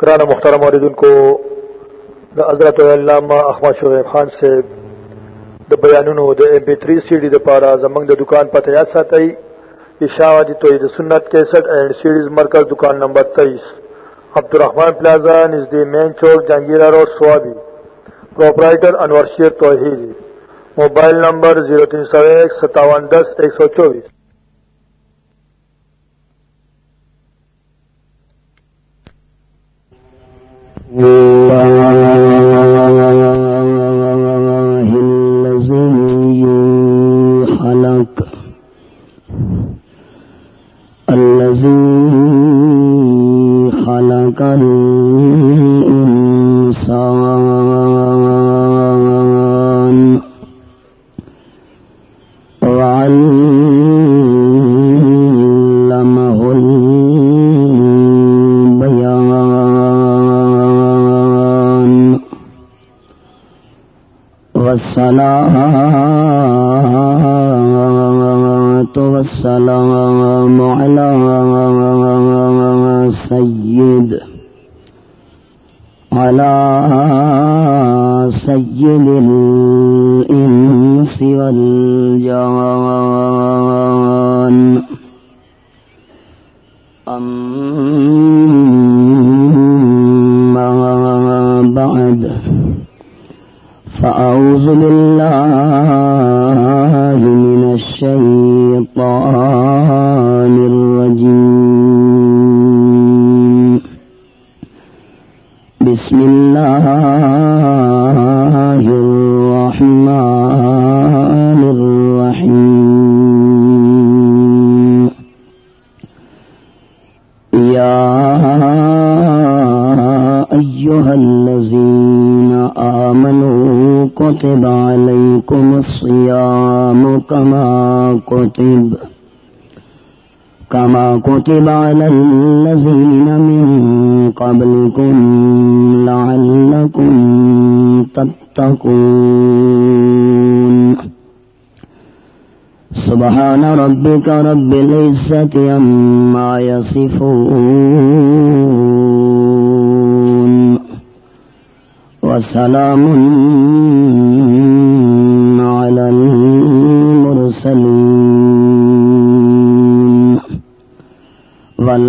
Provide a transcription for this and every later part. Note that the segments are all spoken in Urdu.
کرانا مختارم عردن کو حضرت علامہ احمد شعیب خان سے د بیانونو د ایم پی 3 سی ڈی د پارا زمنګ د دکان پته یا ساتي اشاعتی جی توحید سنت 61 اینڈ سیریز مرکز دکان نمبر 23 عبدالرحمن پلازا نزد مین چوک، Jahangira road, Swabi. Proprietor Anwar Sher Tauheed mobile number zero تین سی ستاون دس، ایک سو چوبیس۔ اللہ الصلاة والسلام على سيد على سيدنا 03015710124 كتب على الذين من قبلكم لعلكم تتقون. سبحان ربك رب العزة عما يصفون. وسلام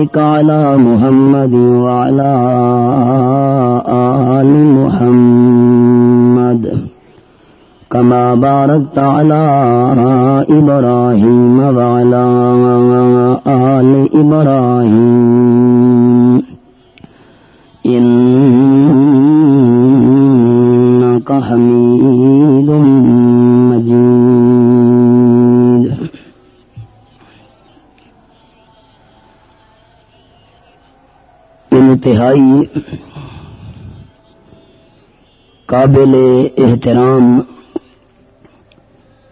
بارك على محمد وعلى آل محمد. كما باركت على إبراهيم وعلى آل إبراهيم. انتہائی قابل احترام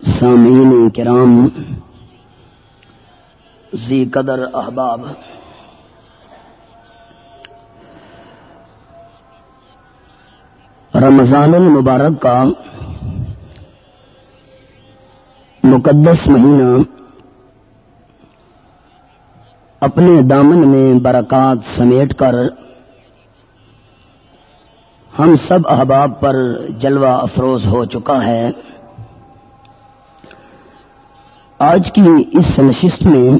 سامعین کرام زی قدر احباب رمضان المبارک کا مقدس مہینہ اپنے دامن میں برکات سمیٹ کر ہم سب احباب پر جلوہ افروز ہو چکا ہے۔ آج کی اس نشست میں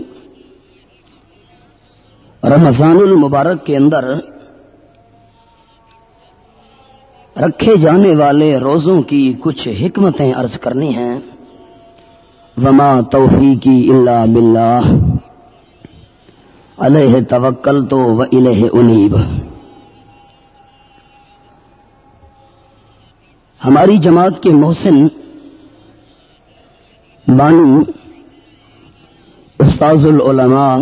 رمضان المبارک کے اندر رکھے جانے والے روزوں کی کچھ حکمتیں عرض کرنی ہیں۔ وما توفیقی اللہ باللہ۔ علیہ توکل تو و الہ انیب۔ ہماری جماعت کے محسن بانی استاذ العلماء،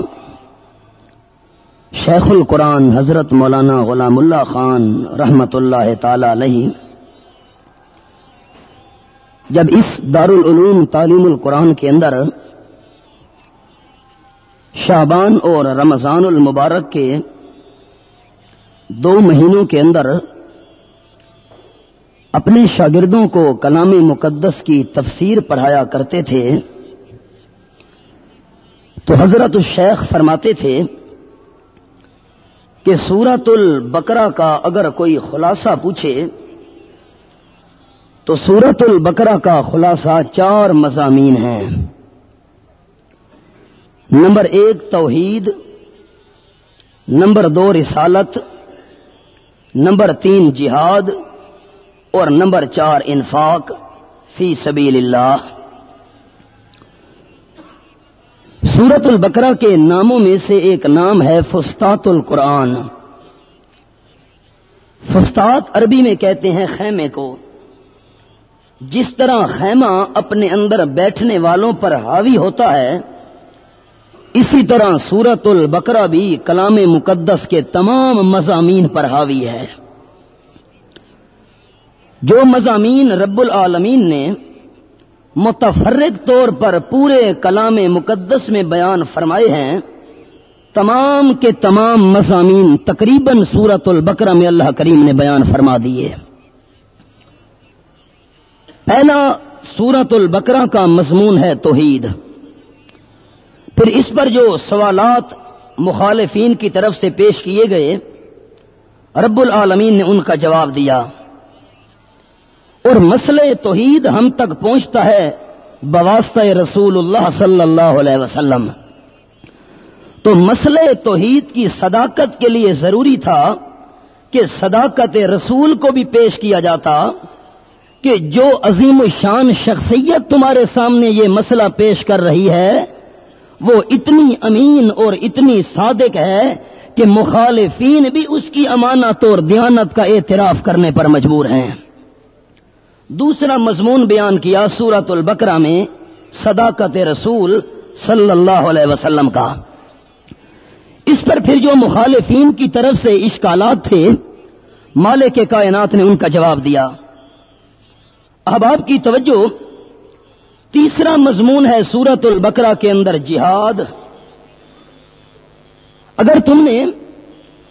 شیخ القرآن حضرت مولانا غلام اللہ خان رحمت اللہ تعالی علیہ۔ جب اس دارالعلوم تعلیم القرآن کے اندر شابان اور رمضان المبارک کے دو مہینوں کے اندر اپنے شاگردوں کو کلام مقدس کی تفسیر پڑھایا کرتے تھے، تو حضرت الشیخ فرماتے تھے کہ سورت البقرہ کا اگر کوئی خلاصہ پوچھے، تو سورت البقرہ کا خلاصہ چار مضامین ہیں۔ نمبر ایک، توحید، نمبر دو، رسالت، نمبر تین، جہاد اور نمبر چار، انفاق فی سبیل اللہ۔ سورت البقرہ کے ناموں میں سے ایک نام ہے فستات القرآن۔ فستات عربی میں کہتے ہیں خیمے کو۔ جس طرح خیمہ اپنے اندر بیٹھنے والوں پر حاوی ہوتا ہے، اسی طرح سورت البقرہ بھی کلام مقدس کے تمام مضامین پر حاوی ہے۔ جو مضامین رب العالمین نے متفرق طور پر پورے کلام مقدس میں بیان فرمائے ہیں، تمام کے تمام مضامین تقریباً سورت البقرہ میں اللہ کریم نے بیان فرما دیے پہلا سورت البقرہ کا مضمون ہے توحید۔ پھر اس پر جو سوالات مخالفین کی طرف سے پیش کیے گئے، رب العالمین نے ان کا جواب دیا۔ اور مسئلہ توحید ہم تک پہنچتا ہے بواسطہ رسول اللہ صلی اللہ علیہ وسلم۔ تو مسئلہ توحید کی صداقت کے لیے ضروری تھا کہ صداقت رسول کو بھی پیش کیا جاتا کہ جو عظیم شان شخصیت تمہارے سامنے یہ مسئلہ پیش کر رہی ہے، وہ اتنی امین اور اتنی صادق ہے کہ مخالفین بھی اس کی امانت اور دیانت کا اعتراف کرنے پر مجبور ہیں۔ دوسرا مضمون بیان کیا سورت البقرہ میں صداقت رسول صلی اللہ علیہ وسلم کا۔ اس پر پھر جو مخالفین کی طرف سے اشکالات تھے، مالک کائنات نے ان کا جواب دیا۔ اب آپ کی توجہ، تیسرا مضمون ہے سورت البقرہ کے اندر جہاد۔ اگر تم نے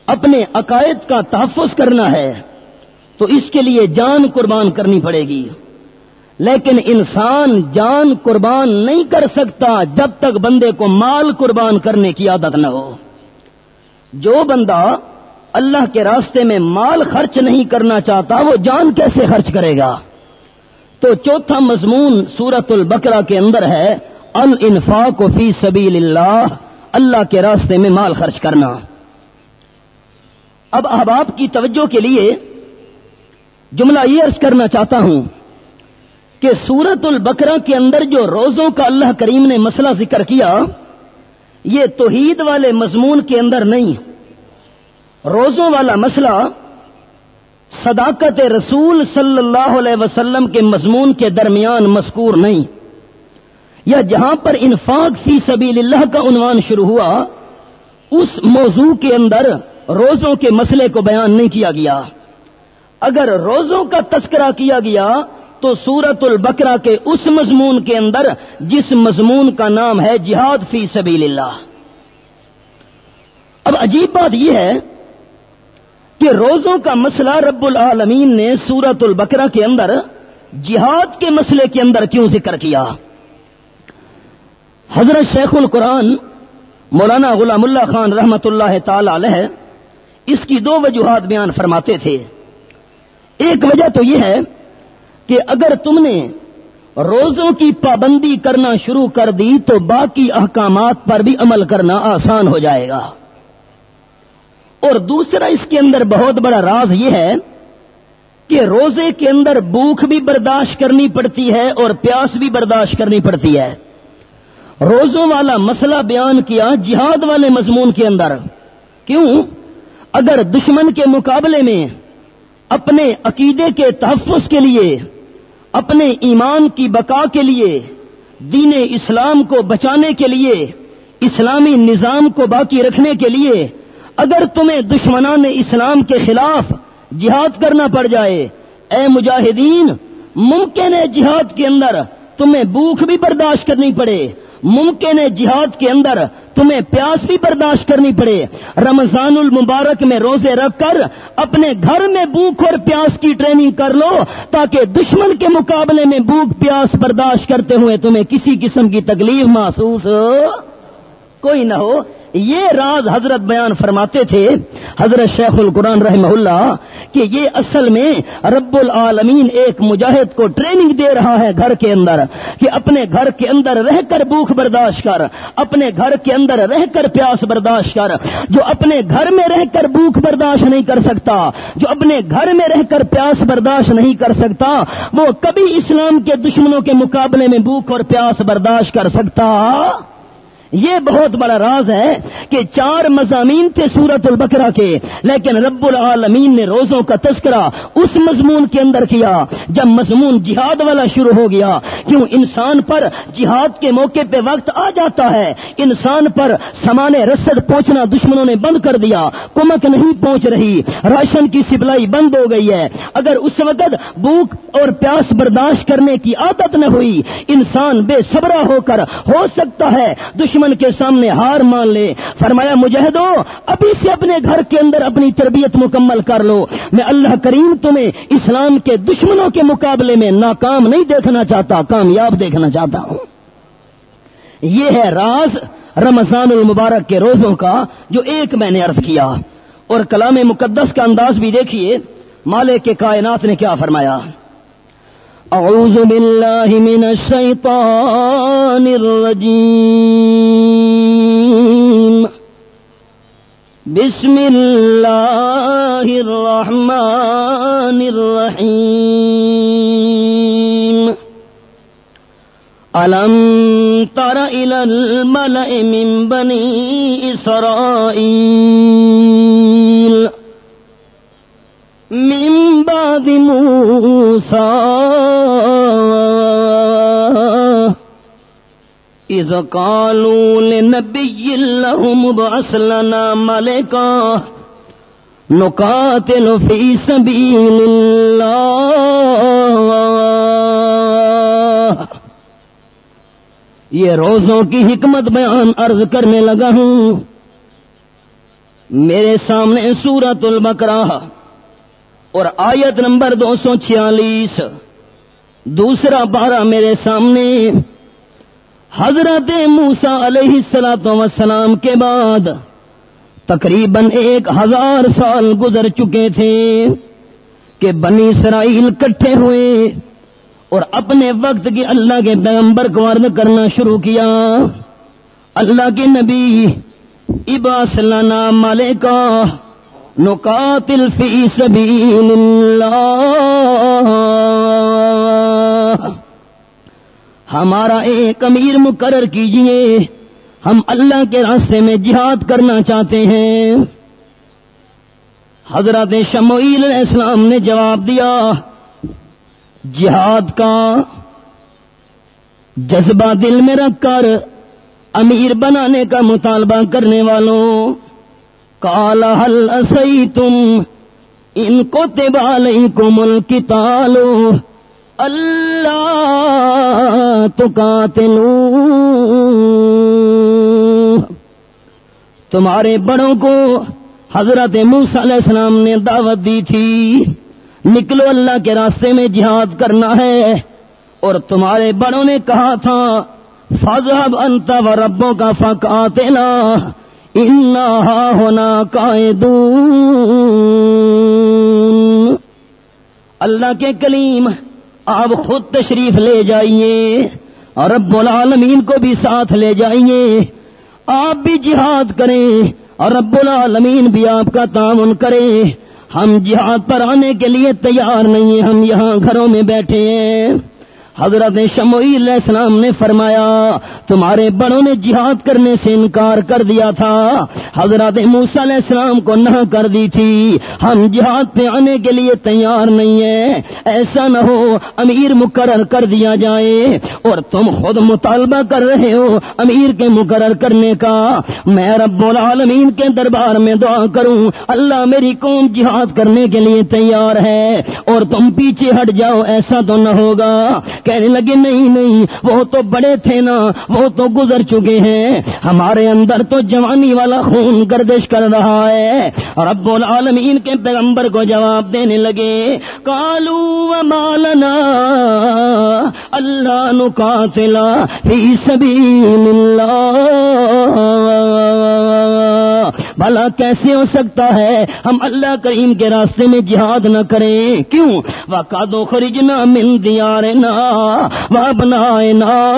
اپنے عقائد کا تحفظ کرنا ہے تو اس کے لیے جان قربان کرنی پڑے گی۔ لیکن انسان جان قربان نہیں کر سکتا جب تک بندے کو مال قربان کرنے کی عادت نہ ہو۔ جو بندہ اللہ کے راستے میں مال خرچ نہیں کرنا چاہتا، وہ جان کیسے خرچ کرے گا؟ تو چوتھا مضمون سورت البقرہ کے اندر ہے، الانفاق فی سبیل اللہ اللہ کے راستے میں مال خرچ کرنا۔ اب احباب کی توجہ کے لیے جملہ یہ عرض کرنا چاہتا ہوں کہ سورت البقرہ کے اندر جو روزوں کا اللہ کریم نے مسئلہ ذکر کیا، یہ توحید والے مضمون کے اندر نہیں۔ روزوں والا مسئلہ صداقت رسول صلی اللہ علیہ وسلم کے مضمون کے درمیان مذکور نہیں۔ یا جہاں پر انفاق فی سبیل اللہ کا عنوان شروع ہوا، اس موضوع کے اندر روزوں کے مسئلے کو بیان نہیں کیا گیا۔ اگر روزوں کا تذکرہ کیا گیا تو سورت البقرہ کے اس مضمون کے اندر جس مضمون کا نام ہے جہاد فی سبیل اللہ۔ اب عجیب بات یہ ہے کہ روزوں کا مسئلہ رب العالمین نے سورت البقرہ کے اندر جہاد کے مسئلے کے اندر کیوں ذکر کیا؟ حضرت شیخ القرآن مولانا غلام اللہ خان رحمت اللہ تعالی علیہ اس کی دو وجوہات بیان فرماتے تھے۔ ایک وجہ تو یہ ہے کہ اگر تم نے روزوں کی پابندی کرنا شروع کر دی تو باقی احکامات پر بھی عمل کرنا آسان ہو جائے گا۔ اور دوسرا اس کے اندر بہت بڑا راز یہ ہے کہ روزے کے اندر بھوک بھی برداشت کرنی پڑتی ہے اور پیاس بھی برداشت کرنی پڑتی ہے۔ روزوں والا مسئلہ بیان کیا جہاد والے مضمون کے اندر۔ کیوں؟ اگر دشمن کے مقابلے میں اپنے عقیدے کے تحفظ کے لیے، اپنے ایمان کی بقا کے لیے، دین اسلام کو بچانے کے لیے، اسلامی نظام کو باقی رکھنے کے لیے، اگر تمہیں دشمنان اسلام کے خلاف جہاد کرنا پڑ جائے، اے مجاہدین، ممکن ہے جہاد کے اندر تمہیں بھوک بھی برداشت کرنی پڑے، ممکن ہے جہاد کے اندر تمہیں پیاس بھی برداشت کرنی پڑے۔ رمضان المبارک میں روزے رکھ کر اپنے گھر میں بھوک اور پیاس کی ٹریننگ کر لو، تاکہ دشمن کے مقابلے میں بھوک پیاس برداشت کرتے ہوئے تمہیں کسی قسم کی تکلیف محسوس کوئی نہ ہو۔ یہ راز حضرت بیان فرماتے تھے، حضرت شیخ القرآن رحمہ اللہ کہ یہ اصل میں رب العالمین ایک مجاہد کو ٹریننگ دے رہا ہے گھر کے اندر، کہ اپنے گھر کے اندر رہ کر بھوک برداشت کر، اپنے گھر کے اندر رہ کر پیاس برداشت کر، جو اپنے گھر میں رہ کر بھوک برداشت نہیں کر سکتا، جو اپنے گھر میں رہ کر پیاس برداشت نہیں کر سکتا، وہ کبھی اسلام کے دشمنوں کے مقابلے میں بھوک اور پیاس برداشت کر سکتا۔ یہ بہت بڑا راز ہے کہ چار مضامین تھے سورت البکرا کے، لیکن رب العالمین نے روزوں کا تذکرہ اس مضمون کے اندر کیا، جب مضمون جہاد والا شروع ہو گیا، کیوں انسان پر جہاد کے موقع پہ وقت آ جاتا ہے؟ انسان پر سامان رسد پہنچنا دشمنوں نے بند کر دیا، کمک نہیں پہنچ رہی، راشن کی سپلائی بند ہو گئی ہے۔ اگر اس وقت بھوک اور پیاس برداشت کرنے کی عادت نہ ہوئی، انسان بے صبرا ہو کر ہو سکتا ہے، دشمن دشمن کے سامنے ہار مان لے۔ فرمایا، مجاہدو، ابھی سے اپنے گھر کے اندر اپنی تربیت مکمل کر لو۔ میں اللہ کریم تمہیں اسلام کے دشمنوں کے مقابلے میں ناکام نہیں دیکھنا چاہتا، کامیاب دیکھنا چاہتا ہوں۔ یہ ہے راز رمضان المبارک کے روزوں کا جو ایک میں نے عرض کیا۔ اور کلام مقدس کا انداز بھی دیکھیے، مالک کے کائنات نے کیا فرمایا۔ أعوذ بالله من الشيطان الرجيم. بسم الله الرحمن الرحيم. ألم تر إلى الملأ من بني إسرائيل من بعد موسى إذ قالوا لنبي لهم ابعث لنا ملكا نقاتل في سبيل الله یہ روزوں کی حکمت بیان عرض کرنے لگا ہوں۔ میرے سامنے سورت البقرہ۔ اور آیت نمبر دو سو چھیالیس۔ دوسرا بارہ میرے سامنے۔ حضرت موسا علیہ السلاط وسلام کے بعد تقریباً ایک ہزار سال گزر چکے تھے کہ بنی اسرائیل کٹھے ہوئے اور اپنے وقت کے اللہ کے پیغمبر کو ورد کرنا شروع کیا۔ اللہ کے نبی، اباس لنا مالکا نقاتل فی سبیل اللہ ہمارا ایک امیر مقرر کیجیے، ہم اللہ کے راستے میں جہاد کرنا چاہتے ہیں۔ حضرت شمعیل علیہ السلام نے جواب دیا، جہاد کا جذبہ دل میں رکھ کر امیر بنانے کا مطالبہ کرنے والوں کالا حل اسی تم ان کو تبال کو ملک تالو اللہ تو تمہارے بڑوں کو حضرت موس علیہ السلام نے دعوت دی تھی، نکلو اللہ کے راستے میں جہاد کرنا ہے۔ اور تمہارے بڑوں نے کہا تھا فضب انت و ربوں کا فق آتے نا ہونا قائدون اللہ کے کلیم، آپ خود تشریف لے جائیے۔ اور رب العالمین کو بھی ساتھ لے جائیے۔ آپ بھی جہاد کریں۔ اور رب العالمین بھی آپ کا تعاون کرے۔ ہم جہاد پر آنے کے لیے تیار نہیں ہیں۔ ہم یہاں گھروں میں بیٹھے ہیں۔ حضرت شموئی علیہ السلام نے فرمایا، تمہارے بڑوں نے جہاد کرنے سے انکار کر دیا تھا۔ حضرت موسا علیہ السلام کو نہ کر دی تھی۔ ہم جہاد پہ آنے کے لیے تیار نہیں ہیں۔ ایسا نہ ہو، امیر مقرر کر دیا جائے۔ اور تم خود مطالبہ کر رہے ہو امیر کے مقرر کرنے کا۔ میں رب العالمین کے دربار میں دعا کروں، اللہ میری قوم جہاد کرنے کے لیے تیار ہے۔ اور تم پیچھے ہٹ جاؤ، ایسا تو نہ ہوگا۔ کہنے لگے، نہیں نہیں، وہ تو بڑے تھے نا، وہ تو گزر چکے ہیں، ہمارے اندر تو جوانی والا خون گردش کر رہا ہے، رب العالمین کے پیغمبر کو جواب دینے لگے کالو مالنا اللہ نقاتلا فی سبیل اللہ. بھلا کیسے ہو سکتا ہے؟ ہم اللہ کریم کے راستے میں جہاد نہ کریں۔ کیوں؟ وہ کادو خریجنا مل دیا وہ بنائے نا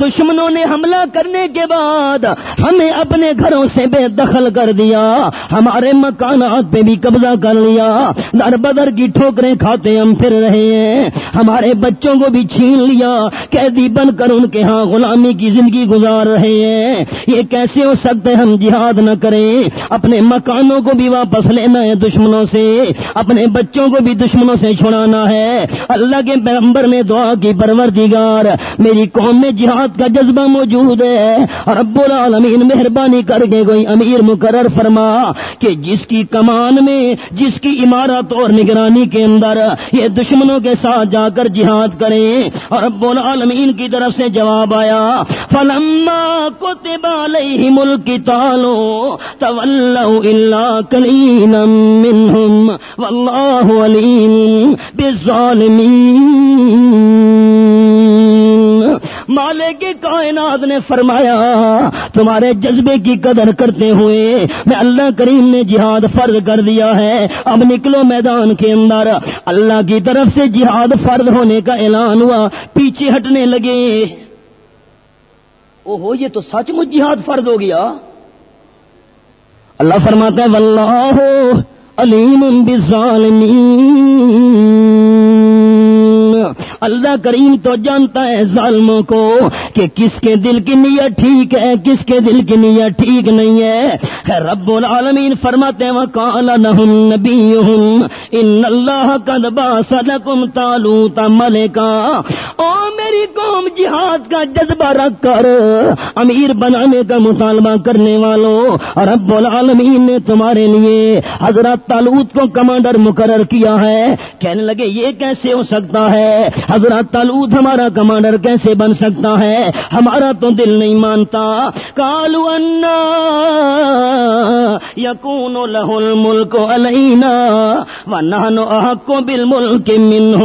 دشمنوں نے حملہ کرنے کے بعد ہمیں اپنے گھروں سے بے دخل کر دیا۔ ہمارے مکانات پہ بھی قبضہ کر لیا۔ در بدر کی ٹھوکریں کھاتے ہم پھر رہے ہیں۔ ہمارے بچوں کو بھی چھین لیا۔ قیدی بن کر ان کے ہاں غلامی کی زندگی گزار رہے ہیں۔ یہ کیسے ہو سکتے ہم جہاد نہ کریں۔ اپنے مکانوں کو بھی واپس لینا ہے دشمنوں سے۔ اپنے بچوں کو بھی دشمنوں سے چھڑانا ہے۔ اللہ کے پیغمبر نے دعا کی، پروردگار، میری قوم میں جہاد کا جذبہ موجود ہے۔ اور رب العالمین، مہربانی کر کے کوئی امیر مقرر فرما کہ جس کی کمان میں، جس کی عمارت اور نگرانی کے اندر یہ دشمنوں کے ساتھ جا کر جہاد کریں۔ اور رب العالمین کی طرف سے جواب آیا، فلما کتب علیہم القتالو تولوا الا قلیلا منہم واللہ علیم بالظالمین۔ مالک کائنات نے فرمایا، تمہارے جذبے کی قدر کرتے ہوئے میں اللہ کریم نے جہاد فرض کر دیا ہے۔ اب نکلو میدان کے اندر۔ اللہ کی طرف سے جہاد فرض ہونے کا اعلان ہوا، پیچھے ہٹنے لگے۔ او ہو یہ تو سچ مچ جہاد فرض ہو گیا۔ اللہ فرماتا ہے، واللہ علیم بالظالمین. اللہ کریم تو جانتا ہے ظالموں کو کہ کس کے دل کی نیت ٹھیک ہے، کس کے دل کی نیت ٹھیک نہیں ہے۔ رب العالمین فرماتے ہیں، وقال لهم نبيهم ان اللہ قد باس لكم طالوت ملکا او میری قوم، جہاد کا جذبہ رکھ کر، امیر بنانے کا مطالبہ کرنے والوں رب العالمین نے تمہارے لیے حضرت تالوت کو کمانڈر مقرر کیا ہے۔ کہنے لگے، یہ کیسے ہو سکتا ہے؟ حضرت تالوت ہمارا کمانڈر کیسے بن سکتا ہے؟ ہمارا تو دل نہیں مانتا۔ کالو انا یقون لہ الملک علینا ونحن احق بالملک منہ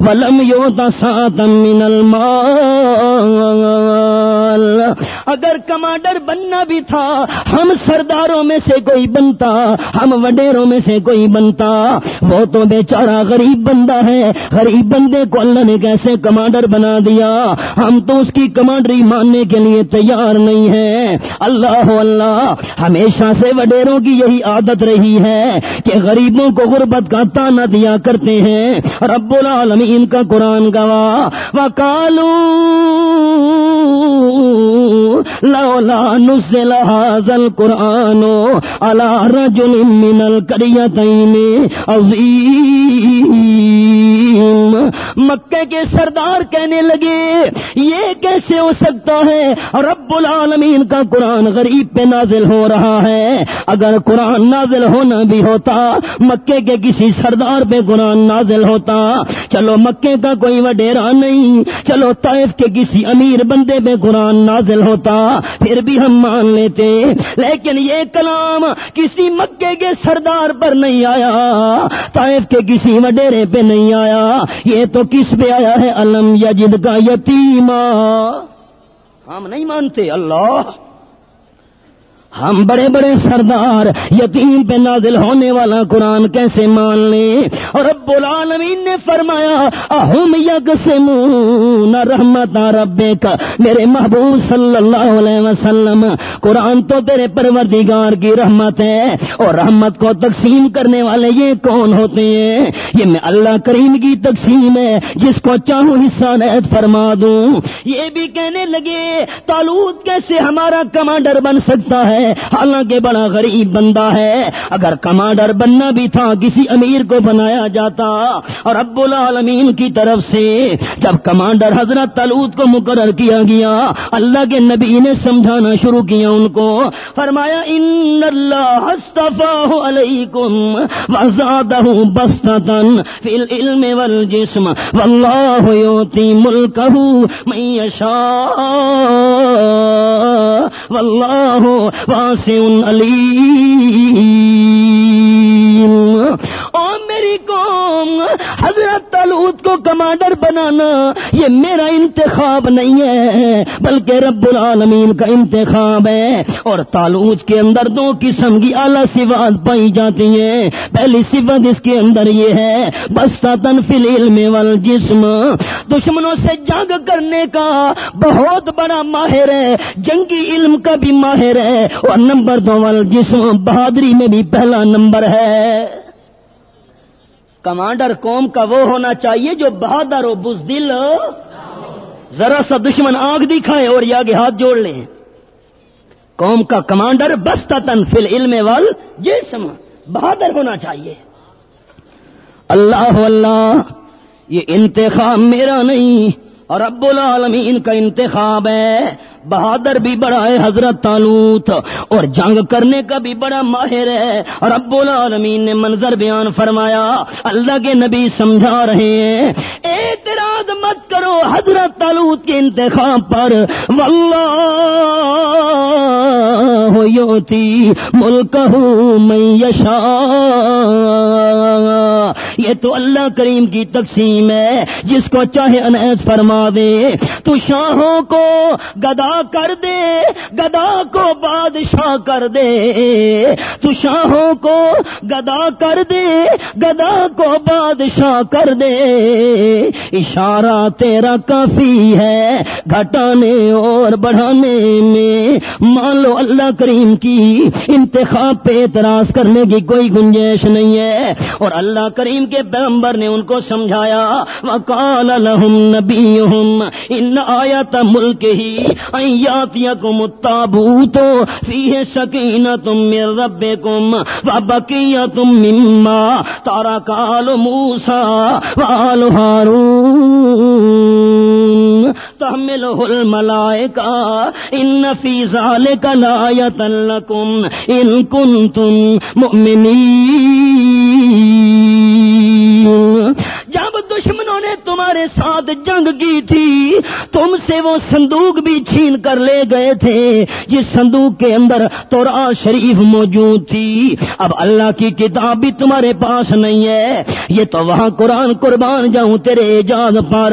ولم یوت ساتم من المال۔ اگر کمانڈر بننا بھی تھا، ہم سرداروں میں سے کوئی بنتا، ہم وڈیروں میں سے کوئی بنتا۔ وہ تو بیچارہ غریب بندہ ہے، غریب بندے کو اللہ نے کیسے کمانڈر بنا دیا؟ ہم تو اس کی کمانڈری ماننے کے لیے تیار نہیں ہے اللہ اللہ، ہمیشہ سے وڈیروں کی یہی عادت رہی ہے کہ غریبوں کو غربت کا تانا دیا کرتے ہیں۔ رب العالمین کا قرآن گواہ وکالو لولا نزل هذا القرآن على رجل من القريتين عظيم. مکے کے سردار کہنے لگے، یہ کیسے ہو سکتا ہے؟ رب العالمین کا قرآن غریب پہ نازل ہو رہا ہے۔ اگر قرآن نازل ہونا بھی ہوتا مکے کے کسی سردار پہ قرآن نازل ہوتا۔ چلو مکے کا کوئی وڈیرا نہیں، چلو طائف کے کسی امیر بندے پہ قرآن نازل ہوتا، پھر بھی ہم مان لیتے۔ لیکن یہ کلام کسی مکے کے سردار پر نہیں آیا، طائف کے کسی وڈیرے پہ نہیں آیا۔ یہ تو کس پہ آیا ہے؟ الم یجد کا یتیما۔ ہم نہیں مانتے اللہ۔ ہم بڑے بڑے سردار یتیم پہ نازل ہونے والا قرآن کیسے مان لیں اور اب العالمین نے فرمایا، اہم یگ سے نہ رحمت رب کا میرے محبوب صلی اللہ علیہ وسلم، قرآن تو تیرے پروردگار کی رحمت ہے، اور رحمت کو تقسیم کرنے والے یہ کون ہوتے ہیں؟ یہ میں اللہ کریم کی تقسیم ہے، جس کو چاہوں حصہ نیت فرما دوں۔ یہ بھی کہنے لگے تالوت کیسے ہمارا کمانڈر بن سکتا ہے؟ حالانکہ بڑا غریب بندہ ہے۔ اگر کمانڈر بننا بھی تھا، کسی امیر کو بنایا جاتا۔ اور ابو العالمین کی طرف سے جب کمانڈر حضرت تلوت کو مقرر کیا گیا، اللہ کے نبی نے سمجھانا شروع کیا ان کو۔ فرمایا، ان اللہ علیکم وزادہ بستتن فی العلم والجسم واللہ یوتی ملکہ من یشاء واللہ واسع علیم۔ او میری قوم حضرت تلوت کو کمانڈر بنانا یہ میرا انتخاب نہیں ہے، بلکہ رب العالمین کا انتخاب ہے۔ اور تالوت کے اندر دو قسم کی اعلی سوات پائی جاتی ہیں۔ پہلی صفت اس کے اندر یہ ہے بس فی العلم والجسم۔ دشمنوں سے جنگ کرنے کا بہت بڑا ماہر ہے، جنگی علم کا بھی ماہر ہے۔ اور نمبر دو والجسم، بہادری میں بھی پہلا نمبر ہے۔ کمانڈر قوم کا وہ ہونا چاہیے جو بہادر ہو بزدل ذرا سا دشمن آنکھ دکھائے اور یہ آگے ہاتھ جوڑ لیں۔ قوم کا کمانڈر بستا تن فل علم وال جسم بہادر ہونا چاہیے۔ اللہ اللہ یہ انتخاب میرا نہیں اور ابو العالمین کا انتخاب ہے۔ بہادر بھی بڑا ہے حضرت تالوت اور جنگ کرنے کا بھی بڑا ماہر ہے۔ اور ابو العالمین نے منظر بیان فرمایا، اللہ کے نبی سمجھا رہے ہیں۔ اعتراض مت کرو حضرت تالوت کے انتخاب پر۔ واللہ یوتی ملک میں یشا یہ تو اللہ کریم کی تقسیم ہے، جس کو چاہے انیس فرما دے تو شاہوں کو گدا کر دے، گدا کو بادشاہ کر دے۔ تو شاہوں کو گدا کر دے، گدا کو بادشاہ کر دے۔ اشارہ تیرا کافی ہے گھٹانے اور بڑھانے میں۔ مان لو اللہ کریم کی انتخاب پہ اعتراض کرنے کی کوئی گنجائش نہیں ہے۔ اور اللہ کریم کے پیغمبر نے ان کو سمجھایا وکال الحم نبی ان آیت ملک ہی یاتیکم التابوت فیہ سکینت من ربکم وبقیت مما تارک آل موسیٰ وآل ہارون تحملہ الملائکہ ان فی ذالک لآیت لکم ان کنتم مؤمنین جب دشمنوں نے تمہارے ساتھ جنگ کی تھی، تم سے وہ صندوق بھی چھین کر لے گئے تھے، جس صندوق کے اندر تو شریف موجود تھی۔ اب اللہ کی کتاب بھی تمہارے پاس نہیں ہے۔ یہ تو وہاں قرآن قربان جاؤں تیرے ایجاد پر۔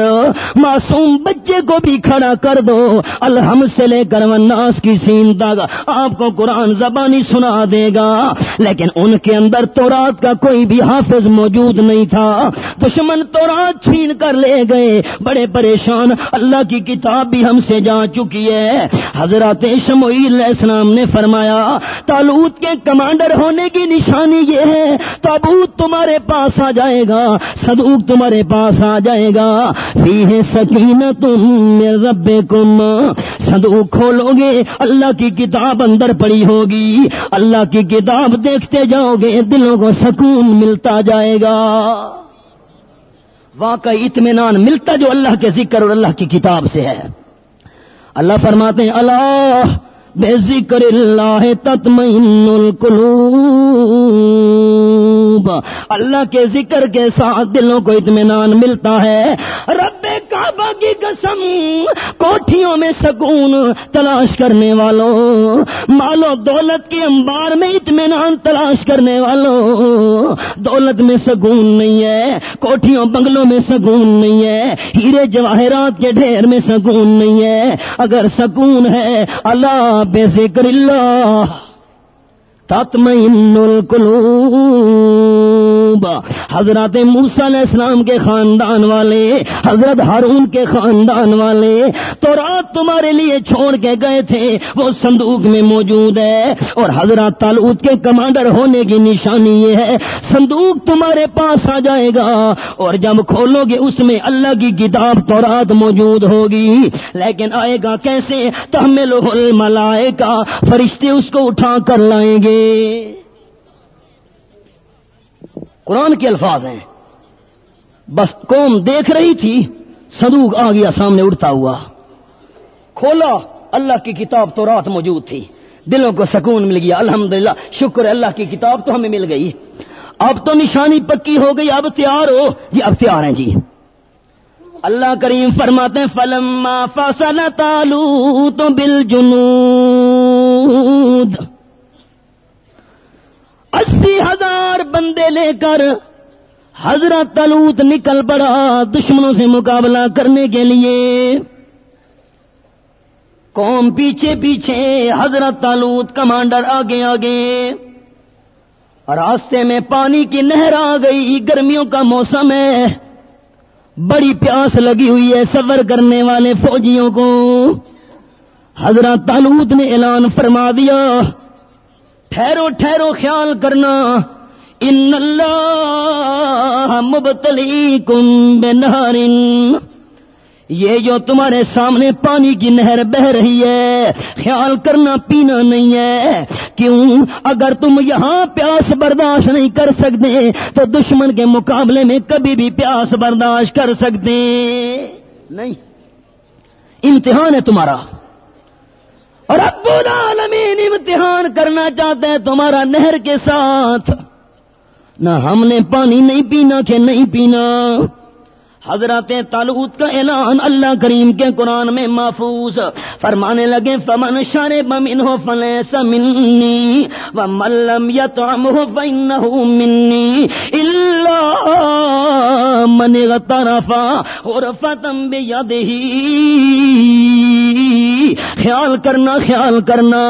معصوم بچے کو بھی کھڑا کر دو۔ الحم سے لے کر وناس کی سین تک آپ کو قرآن زبانی سنا دے گا۔ لیکن ان کے اندر تو رات کا کوئی بھی حافظ موجود نہیں۔ تھا۔ دشمن تو رات چھین کر لے گئے۔ بڑے پریشان۔ اللہ کی کتاب بھی ہم سے جا چکی ہے۔ حضرت شمعیل علیہ السلام نے فرمایا، تالوت کے کمانڈر ہونے کی نشانی یہ ہے۔ تابوت تمہارے پاس آ جائے گا۔ صدوق تمہارے پاس آ جائے گا۔ فی ہے سکین تم رب کم صدوق کھولو گے۔ اللہ کی کتاب اندر پڑی ہوگی۔ اللہ کی کتاب دیکھتے جاؤ گے۔ دلوں کو سکون ملتا جائے گا۔ واقعی اطمینان ملتا جو اللہ کے ذکر اور اللہ کی کتاب سے ہے۔ اللہ فرماتے ہیں، اللہ بے ذکر اللہ تطمئن القلوب۔ اللہ کے ذکر کے ساتھ دلوں کو اطمینان ملتا ہے۔ رب کعبہ کی قسم، کوٹھیوں میں سکون تلاش کرنے والوں مالو دولت کے انبار میں اطمینان تلاش کرنے والوں۔ دولت میں سکون نہیں ہے، کوٹھیوں، بنگلوں میں سکون نہیں ہے۔ ہیرے جواہرات کے ڈھیر میں سکون نہیں ہے۔ اگر سکون ہے، اللہ بے ذکر اللہ تطمئن القلوب۔ حضرت موسیٰ علیہ السلام کے خاندان والے، حضرت ہارون کے خاندان والے، تو رات تمہارے لیے چھوڑ کے گئے تھے، وہ صندوق میں موجود ہے۔ اور حضرت تالوت کے کمانڈر ہونے کی نشانی یہ ہے، صندوق تمہارے پاس آ جائے گا۔ اور جب کھولو گے، اس میں اللہ کی کتاب تو رات موجود ہوگی۔ لیکن آئے گا کیسے؟ تو ہمیں لوگ ملائے فرشتے اس کو اٹھا کر لائیں گے۔ قرآن کے الفاظ ہیں۔ بس قوم دیکھ رہی تھی، صدوق آ گیا، سامنے اڑتا ہوا۔ کھولا، اللہ کی کتاب تو رات موجود تھی۔ دلوں کو سکون مل گیا۔ الحمدللہ، شکر اللہ کی کتاب تو ہمیں مل گئی۔ اب تو نشانی پکی ہو گئی، اب تیار ہو۔ جی اب تیار ہیں جی۔ اللہ کریم فرماتے ہیں فلم فصل تالو تو بل اسی ہزار بندے لے کر حضرت تلوت نکل پڑا دشمنوں سے مقابلہ کرنے کے لیے۔ قوم پیچھے پیچھے حضرت تالوت کمانڈر آگے آگے۔ راستے میں پانی کی نہر آ گئی، گرمیوں کا موسم ہے۔ بڑی پیاس لگی ہوئی ہے سفر کرنے والے فوجیوں کو۔ حضرت تالوت نے اعلان فرما دیا۔ ٹھہرو ٹھہرو خیال کرنا ان اللہ مبتلی کم بنہارن یہ جو تمہارے سامنے پانی کی نہر بہ رہی ہے، خیال کرنا پینا نہیں ہے۔ کیوں؟ اگر تم یہاں پیاس برداشت نہیں کر سکتے، تو دشمن کے مقابلے میں کبھی بھی پیاس برداشت کر سکتے۔ نہیں، امتحان ہے تمہارا۔ اور العالمین امتحان کرنا چاہتے ہیں تمہارا نہر کے ساتھ۔ نہ ہم نے پانی نہیں پینا کہ نہیں پینا۔ حضرت تالوت کا اعلان اللہ کریم کے قرآن میں محفوظ فرمانے لگے، فمن شر بمن ہو فلے سمنی و ملم یتم ہو فن منی اللہ من طرفا اور فتم بے خیال کرنا خیال کرنا،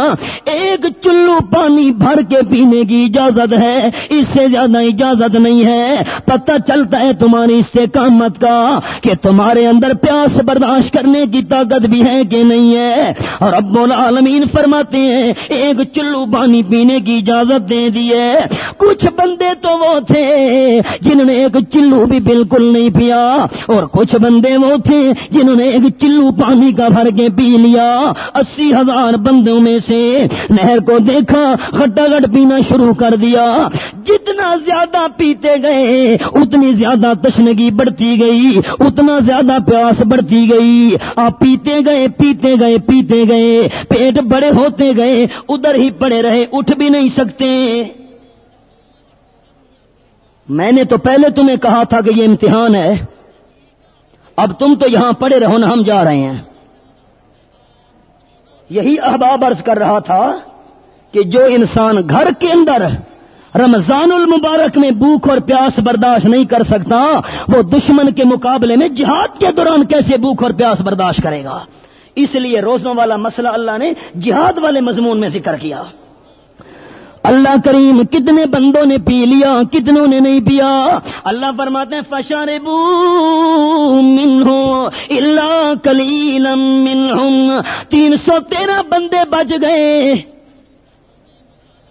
ایک چلو پانی بھر کے پینے کی اجازت ہے، اس سے زیادہ اجازت نہیں ہے۔ پتہ چلتا ہے تمہاری اس سے کامت استقامت کا کہ تمہارے اندر پیاس برداشت کرنے کی طاقت بھی ہے کہ نہیں ہے۔ اور اب العالمین فرماتے ہیں، ایک چلو پانی پینے کی اجازت دے دی ہے۔ کچھ بندے تو وہ تھے جنہوں نے ایک چلو بھی بالکل نہیں پیا، اور کچھ بندے وہ تھے جنہوں نے ایک چلو پانی کا بھر کے پی لیا۔ اسی ہزار بندوں میں سے نہر کو دیکھا کھٹا گٹ پینا شروع کر دیا۔ جتنا زیادہ پیتے گئے، اتنی زیادہ تشنگی بڑھتی گئی۔ اتنا زیادہ پیاس بڑھتی گئی۔ آپ پیتے گئے پیتے گئے پیتے گئے۔ پیٹ بڑے ہوتے گئے، ادھر ہی پڑے رہے، اٹھ بھی نہیں سکتے۔ میں نے تو پہلے تمہیں کہا تھا کہ یہ امتحان ہے۔ اب تم تو یہاں پڑے رہو نا، ہم جا رہے ہیں۔ یہی احباب عرض کر رہا تھا کہ جو انسان گھر کے اندر رمضان المبارک میں بھوک اور پیاس برداشت نہیں کر سکتا، وہ دشمن کے مقابلے میں جہاد کے دوران کیسے بھوک اور پیاس برداشت کرے گا؟ اس لیے روزوں والا مسئلہ اللہ نے جہاد والے مضمون میں ذکر کیا۔ اللہ کریم، کتنے بندوں نے پی لیا، کتنوں نے نہیں پیا؟ اللہ فرماتے ہیں فشار بو اللہ کلیل تین سو تیرہ بندے بچ گئے۔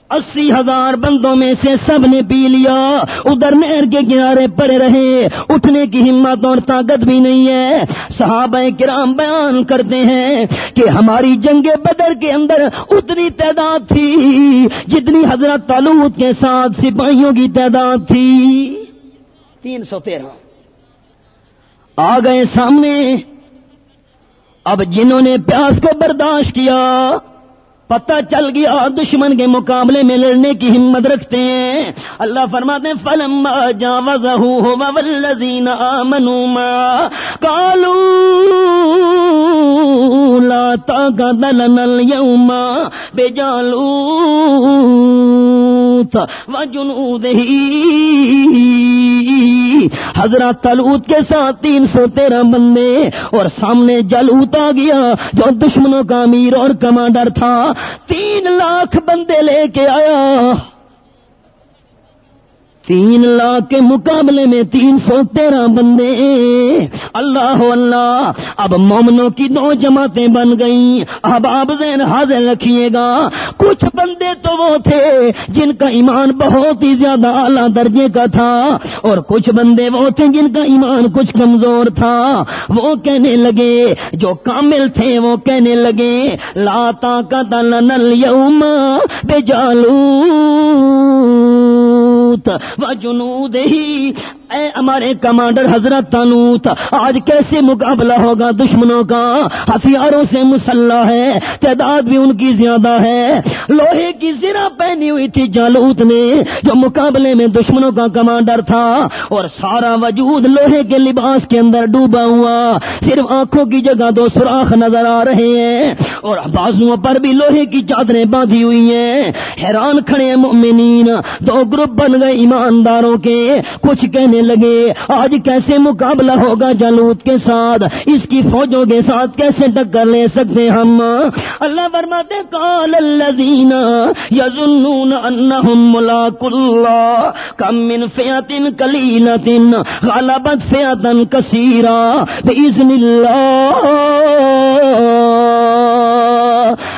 اسی ہزار بندوں میں سے سب نے پی لیا۔ ادھر نہر کے کنارے پڑے رہے۔ اٹھنے کی ہمت اور طاقت بھی نہیں ہے۔ صحابہ کرام بیان کرتے ہیں کہ ہماری جنگ بدر کے اندر اتنی تعداد تھی جتنی حضرت تعلق کے ساتھ سپاہیوں کی تعداد تھی۔ تین سو تیرہ۔ آ گئے سامنے۔ اب جنہوں نے پیاس کو برداشت کیا پتہ چل گیا، دشمن کے مقابلے میں لڑنے کی ہمت رکھتے ہیں۔ اللہ فرماتے ہیں فلم جا وزین کالو لا طاقت لنا اليوم بجالوت وجنوده۔ حضرت تلوت کے ساتھ تین سو تیرہ بندے اور سامنے جلوت آ گیا، جو دشمنوں کا امیر اور کمانڈر تھا۔ تین لاکھ بندے لے کے آیا۔ تین لاکھ کے مقابلے میں تین سو تیرہ بندے۔ اللہ اللہ اب مومنوں کی دو جماعتیں بن گئیں۔ اب آپ ذہن حاضر رکھیے گا، کچھ بندے تو وہ تھے جن کا ایمان بہت ہی زیادہ اعلیٰ درجے کا تھا، اور کچھ بندے وہ تھے جن کا ایمان کچھ کمزور تھا۔ وہ کہنے لگے، جو کامل تھے وہ کہنے لگے لاتا کا تل نل یوم بے و جنود ہی اے ہمارے کمانڈر حضرت تانوت آج کیسے مقابلہ ہوگا دشمنوں کا؟ ہتھیاروں سے مسلح ہے، تعداد بھی ان کی زیادہ ہے۔ لوہے کی زرا پہنی ہوئی تھی جالوت نے، جو مقابلے میں دشمنوں کا کمانڈر تھا۔ اور سارا وجود لوہے کے لباس کے اندر ڈوبا ہوا۔ صرف آنکھوں کی جگہ دو سوراخ نظر آ رہے ہیں۔ اور بازو پر بھی لوہے کی چادریں باندھی ہوئی ہیں۔ حیران کھڑے ہیں دو گروپ بن گئے ایمانداروں کے۔ کچھ کہنے لگے۔ آج کیسے مقابلہ ہوگا جلوت کے ساتھ؟ اس کی فوجوں کے ساتھ کیسے ٹکر لے سکتے ہم؟ اللہ برماتے کال الذین یظنون انہم ملاق اللہ کم من فیاتن کلیلتن غلبت فیاتن کثیرا بإذن اللہ۔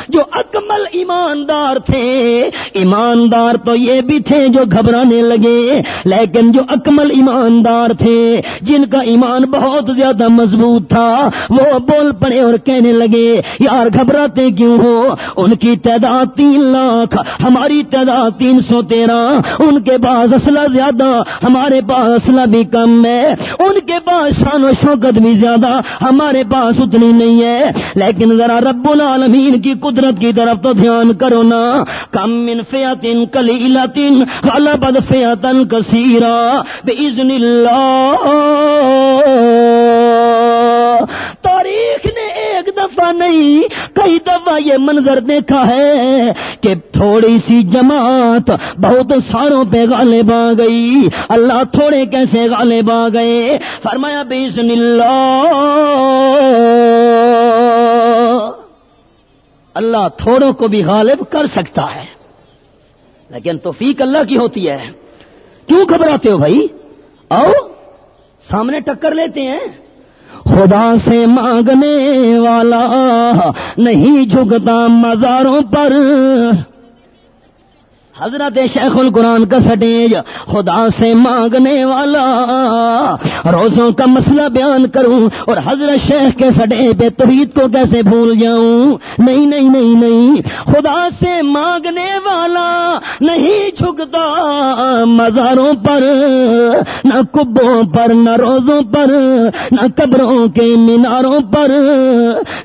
جو اکمل ایماندار تھے، ایماندار تو یہ بھی تھے جو گھبرانے لگے، لیکن جو اکمل ایمان ایماندار تھے، جن کا ایمان بہت زیادہ مضبوط تھا۔ وہ بول پڑے اور کہنے لگے، یار گھبراتے کیوں ہو؟ ان کی تعداد تین لاکھ، ہماری تعداد تین سو تیرہ۔ ان کے پاس اسلحہ زیادہ، ہمارے پاس اسلحہ بھی کم ہے۔ ان کے پاس شان و شوکت بھی زیادہ، ہمارے پاس اتنی نہیں ہے۔ لیکن ذرا رب العالمین کی قدرت کی طرف تو دھیان کرو نا۔ کم من فیاتن کلیلتن غلبت فیاتن کثیرا۔ بإذن اللہ۔ تاریخ نے ایک دفعہ نہیں، کئی دفعہ یہ منظر دیکھا ہے کہ تھوڑی سی جماعت بہت ساروں پہ غالب آ گئی۔ اللہ تھوڑے کیسے غالب آ گئے؟ فرمایا بإذن اللہ۔ اللہ تھوڑوں کو بھی غالب کر سکتا ہے، لیکن توفیق اللہ کی ہوتی ہے۔ کیوں گھبراتے ہو بھائی؟ آؤ سامنے ٹکر لیتے ہیں۔ خدا سے مانگنے والا نہیں جھکتا مزاروں پر۔ حضرت شیخ القرآن کا سٹیج خدا سے مانگنے والا۔ روزوں کا مسئلہ بیان کروں اور حضرت شیخ کے سٹیج پہ توحید کو کیسے بھول جاؤں؟ نہیں نہیں نہیں نہیں۔ خدا سے مانگنے والا نہیں جھکتا۔ مزاروں پر، نہ کبوں پر، نہ روزوں پر، نہ قبروں کے میناروں پر۔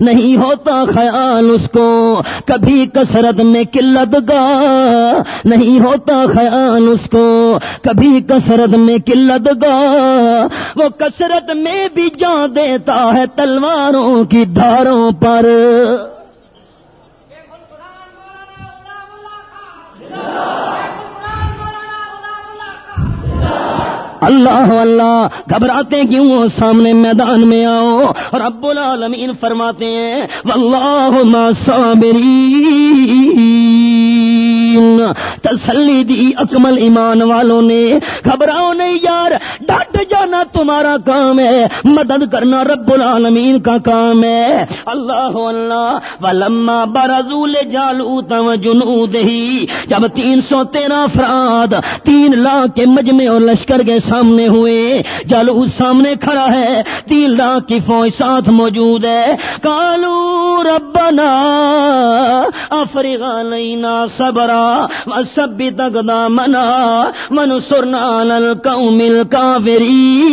نہیں ہوتا خیال اس کو۔ کبھی کثرت میں قلت کا نہیں ہوتا خیال اس کو، کبھی کثرت میں قلت گا۔ وہ کثرت میں بھی جان دیتا ہے تلواروں کی دھاروں پر۔ اللہ اللہ گھبراتے کیوں ہو سامنے میدان میں آؤ؟ رب العالمین فرماتے ہیں، واللہ ما صابرین۔ تسلی دی اکمل ایمان والوں نے۔ گھبراؤ نہیں یار ڈٹ جانا تمہارا کام ہے۔ مدد کرنا رب العالمین کا کام ہے۔ اللہ اللہ، ولما برزول جالوت و جنود ہی جب تین سو تیرہ افراد، تین لاکھ کے مجمع اور لشکر کے سامنے ہوئے، جالوت سامنے کھڑا ہے۔ تین لاکھ کی فوج ساتھ موجود ہے۔ کالو ربنا افریغ علینا صبرا۔ وثبت اقدامنا منصرنا على القوم الكافرين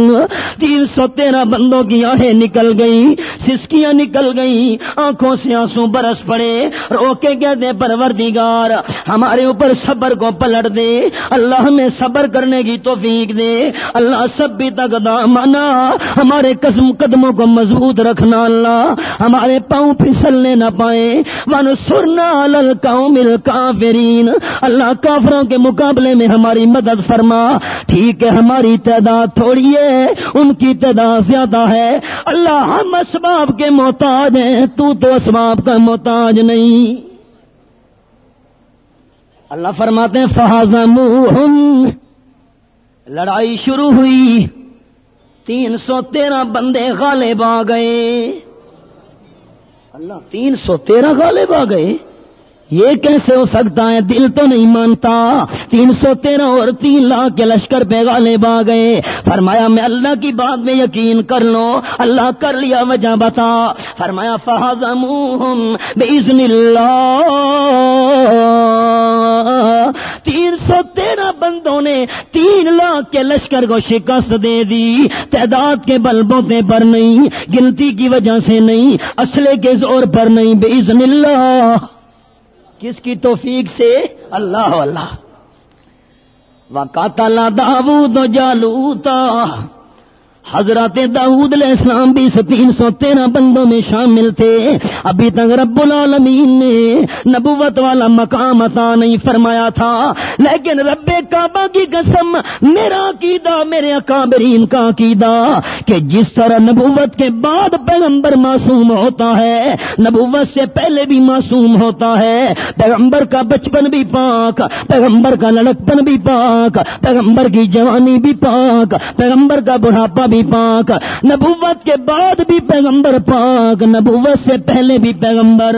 تین تین سو تیرہ بندوں کی آہیں نکل گئی سسکیاں نکل گئی آنکھوں سے آنسو برس پڑے، روکے گئے پروردگار۔ ہمارے اوپر صبر کو پلٹ دے، اللہ ہمیں صبر کرنے کی توفیق دے۔ اللہ سب بھی تک مانا ہمارے قسم قدموں کو مضبوط رکھنا، اللہ۔ ہمارے پاؤں پھسلنے نہ پائے من سرنا مل کافرین اللہ کافروں کے مقابلے میں ہماری مدد فرما۔ ٹھیک ہے، ہماری تعداد تھوڑی ہے، ان کی تعداد زیادہ ہے۔ اللہ ہم اسباب کے محتاج ہیں، تو تو اسباب کا محتاج نہیں۔ اللہ فرماتے ہیں فہازم لڑائی شروع ہوئی۔ تین سو تیرہ بندے غالب آ گئے۔ اللہ تین سو تیرہ غالب آ گئے یہ کیسے ہو سکتا ہے؟ دل تو نہیں مانتا۔ تین سو تیرہ اور تین لاکھ کے لشکر پہ غالب آ گئے۔ فرمایا، میں اللہ کی بات میں یقین کر لو۔ اللہ کر لیا، وجہ بتا۔ فرمایا فہازم بزن اللہ تین سو تیرہ بندوں نے تین لاکھ کے لشکر کو شکست دے دی۔ تعداد کے بل بوتے پر نہیں، گنتی کی وجہ سے نہیں اسلحے کے زور پر نہیں۔ بے اللہ کس کی توفیق سے؟ اللہ اللہ۔ وقات اللہ داوود جالوتا۔ حضرت داود علیہ السلام بھی تین سو تیرہ بندوں میں شامل تھے۔ ابھی تک رب العالمین نے نبوت والا مقام عطا نہیں فرمایا تھا۔ لیکن رب کعبہ کی قسم، میرا عقیدہ، میرے اکابرین کا عقیدہ کہ جس طرح نبوت کے بعد پیغمبر معصوم ہوتا ہے، نبوت سے پہلے بھی معصوم ہوتا ہے۔ پیغمبر کا بچپن بھی پاک، پیغمبر کا لڑکپن بھی پاک، پیغمبر کی جوانی بھی پاک، پیغمبر کا بڑھاپا بھی پاک، نبوت کے بعد بھی پیغمبر پاک، نبوت سے پہلے بھی پیغمبر۔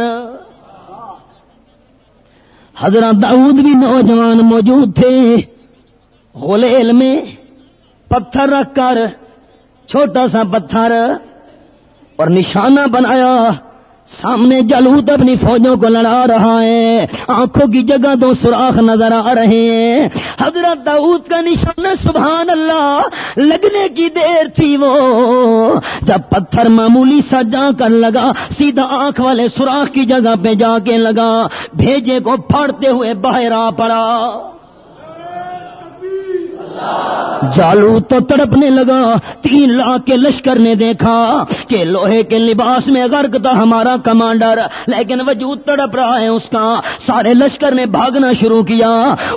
حضرت داؤد بھی نوجوان موجود تھے۔ غلیل میں پتھر رکھ کر چھوٹا سا پتھر اور نشانہ بنایا۔ سامنے جلوت اپنی فوجوں کو لڑا رہا ہے۔ آنکھوں کی جگہ دو سوراخ نظر آ رہے ہیں۔ حضرت داؤد کا نشان سبحان اللہ لگنے کی دیر تھی وہ۔ جب پتھر معمولی سا جا کر لگا، سیدھا آنکھ والے سوراخ کی جگہ پہ جا کے لگا۔ بھیجے کو پھاڑتے ہوئے باہر آ پڑا۔ جالو تو تڑپنے لگا، تین لاکھ کے لشکر نے دیکھا کہ لوہے کے لباس میں غرق تھا ہمارا کمانڈر، لیکن وجود تڑپ رہا ہے اس کا۔ سارے لشکر نے بھاگنا شروع کیا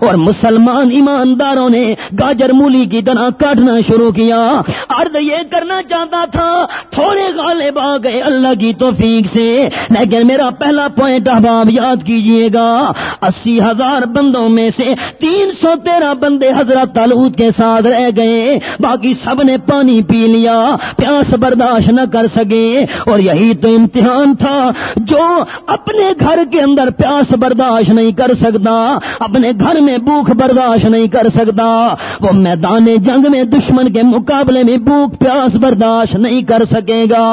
اور مسلمان ایمانداروں نے گاجر مولی کی طرح کاٹنا شروع کیا۔ ارد یہ کرنا چاہتا تھا، تھوڑے غالب آ گئے اللہ کی توفیق سے۔ لیکن میرا پہلا پوائنٹ احباب یاد کیجیے گا۔ اسی ہزار بندوں میں سے تین سو تیرہ بندے حضرت تعلق کے ساتھ رہ گئے۔ باقی سب نے پانی پی لیا۔ پیاس برداشت نہ کر سکے۔ اور یہی تو امتحان تھا جو اپنے گھر کے اندر پیاس برداشت برداشت نہیں کر سکتا، اپنے گھر میں بھوک برداشت نہیں کر سکتا، وہ میدان جنگ میں دشمن کے مقابلے میں بھوک پیاس برداشت نہیں کر سکے گا۔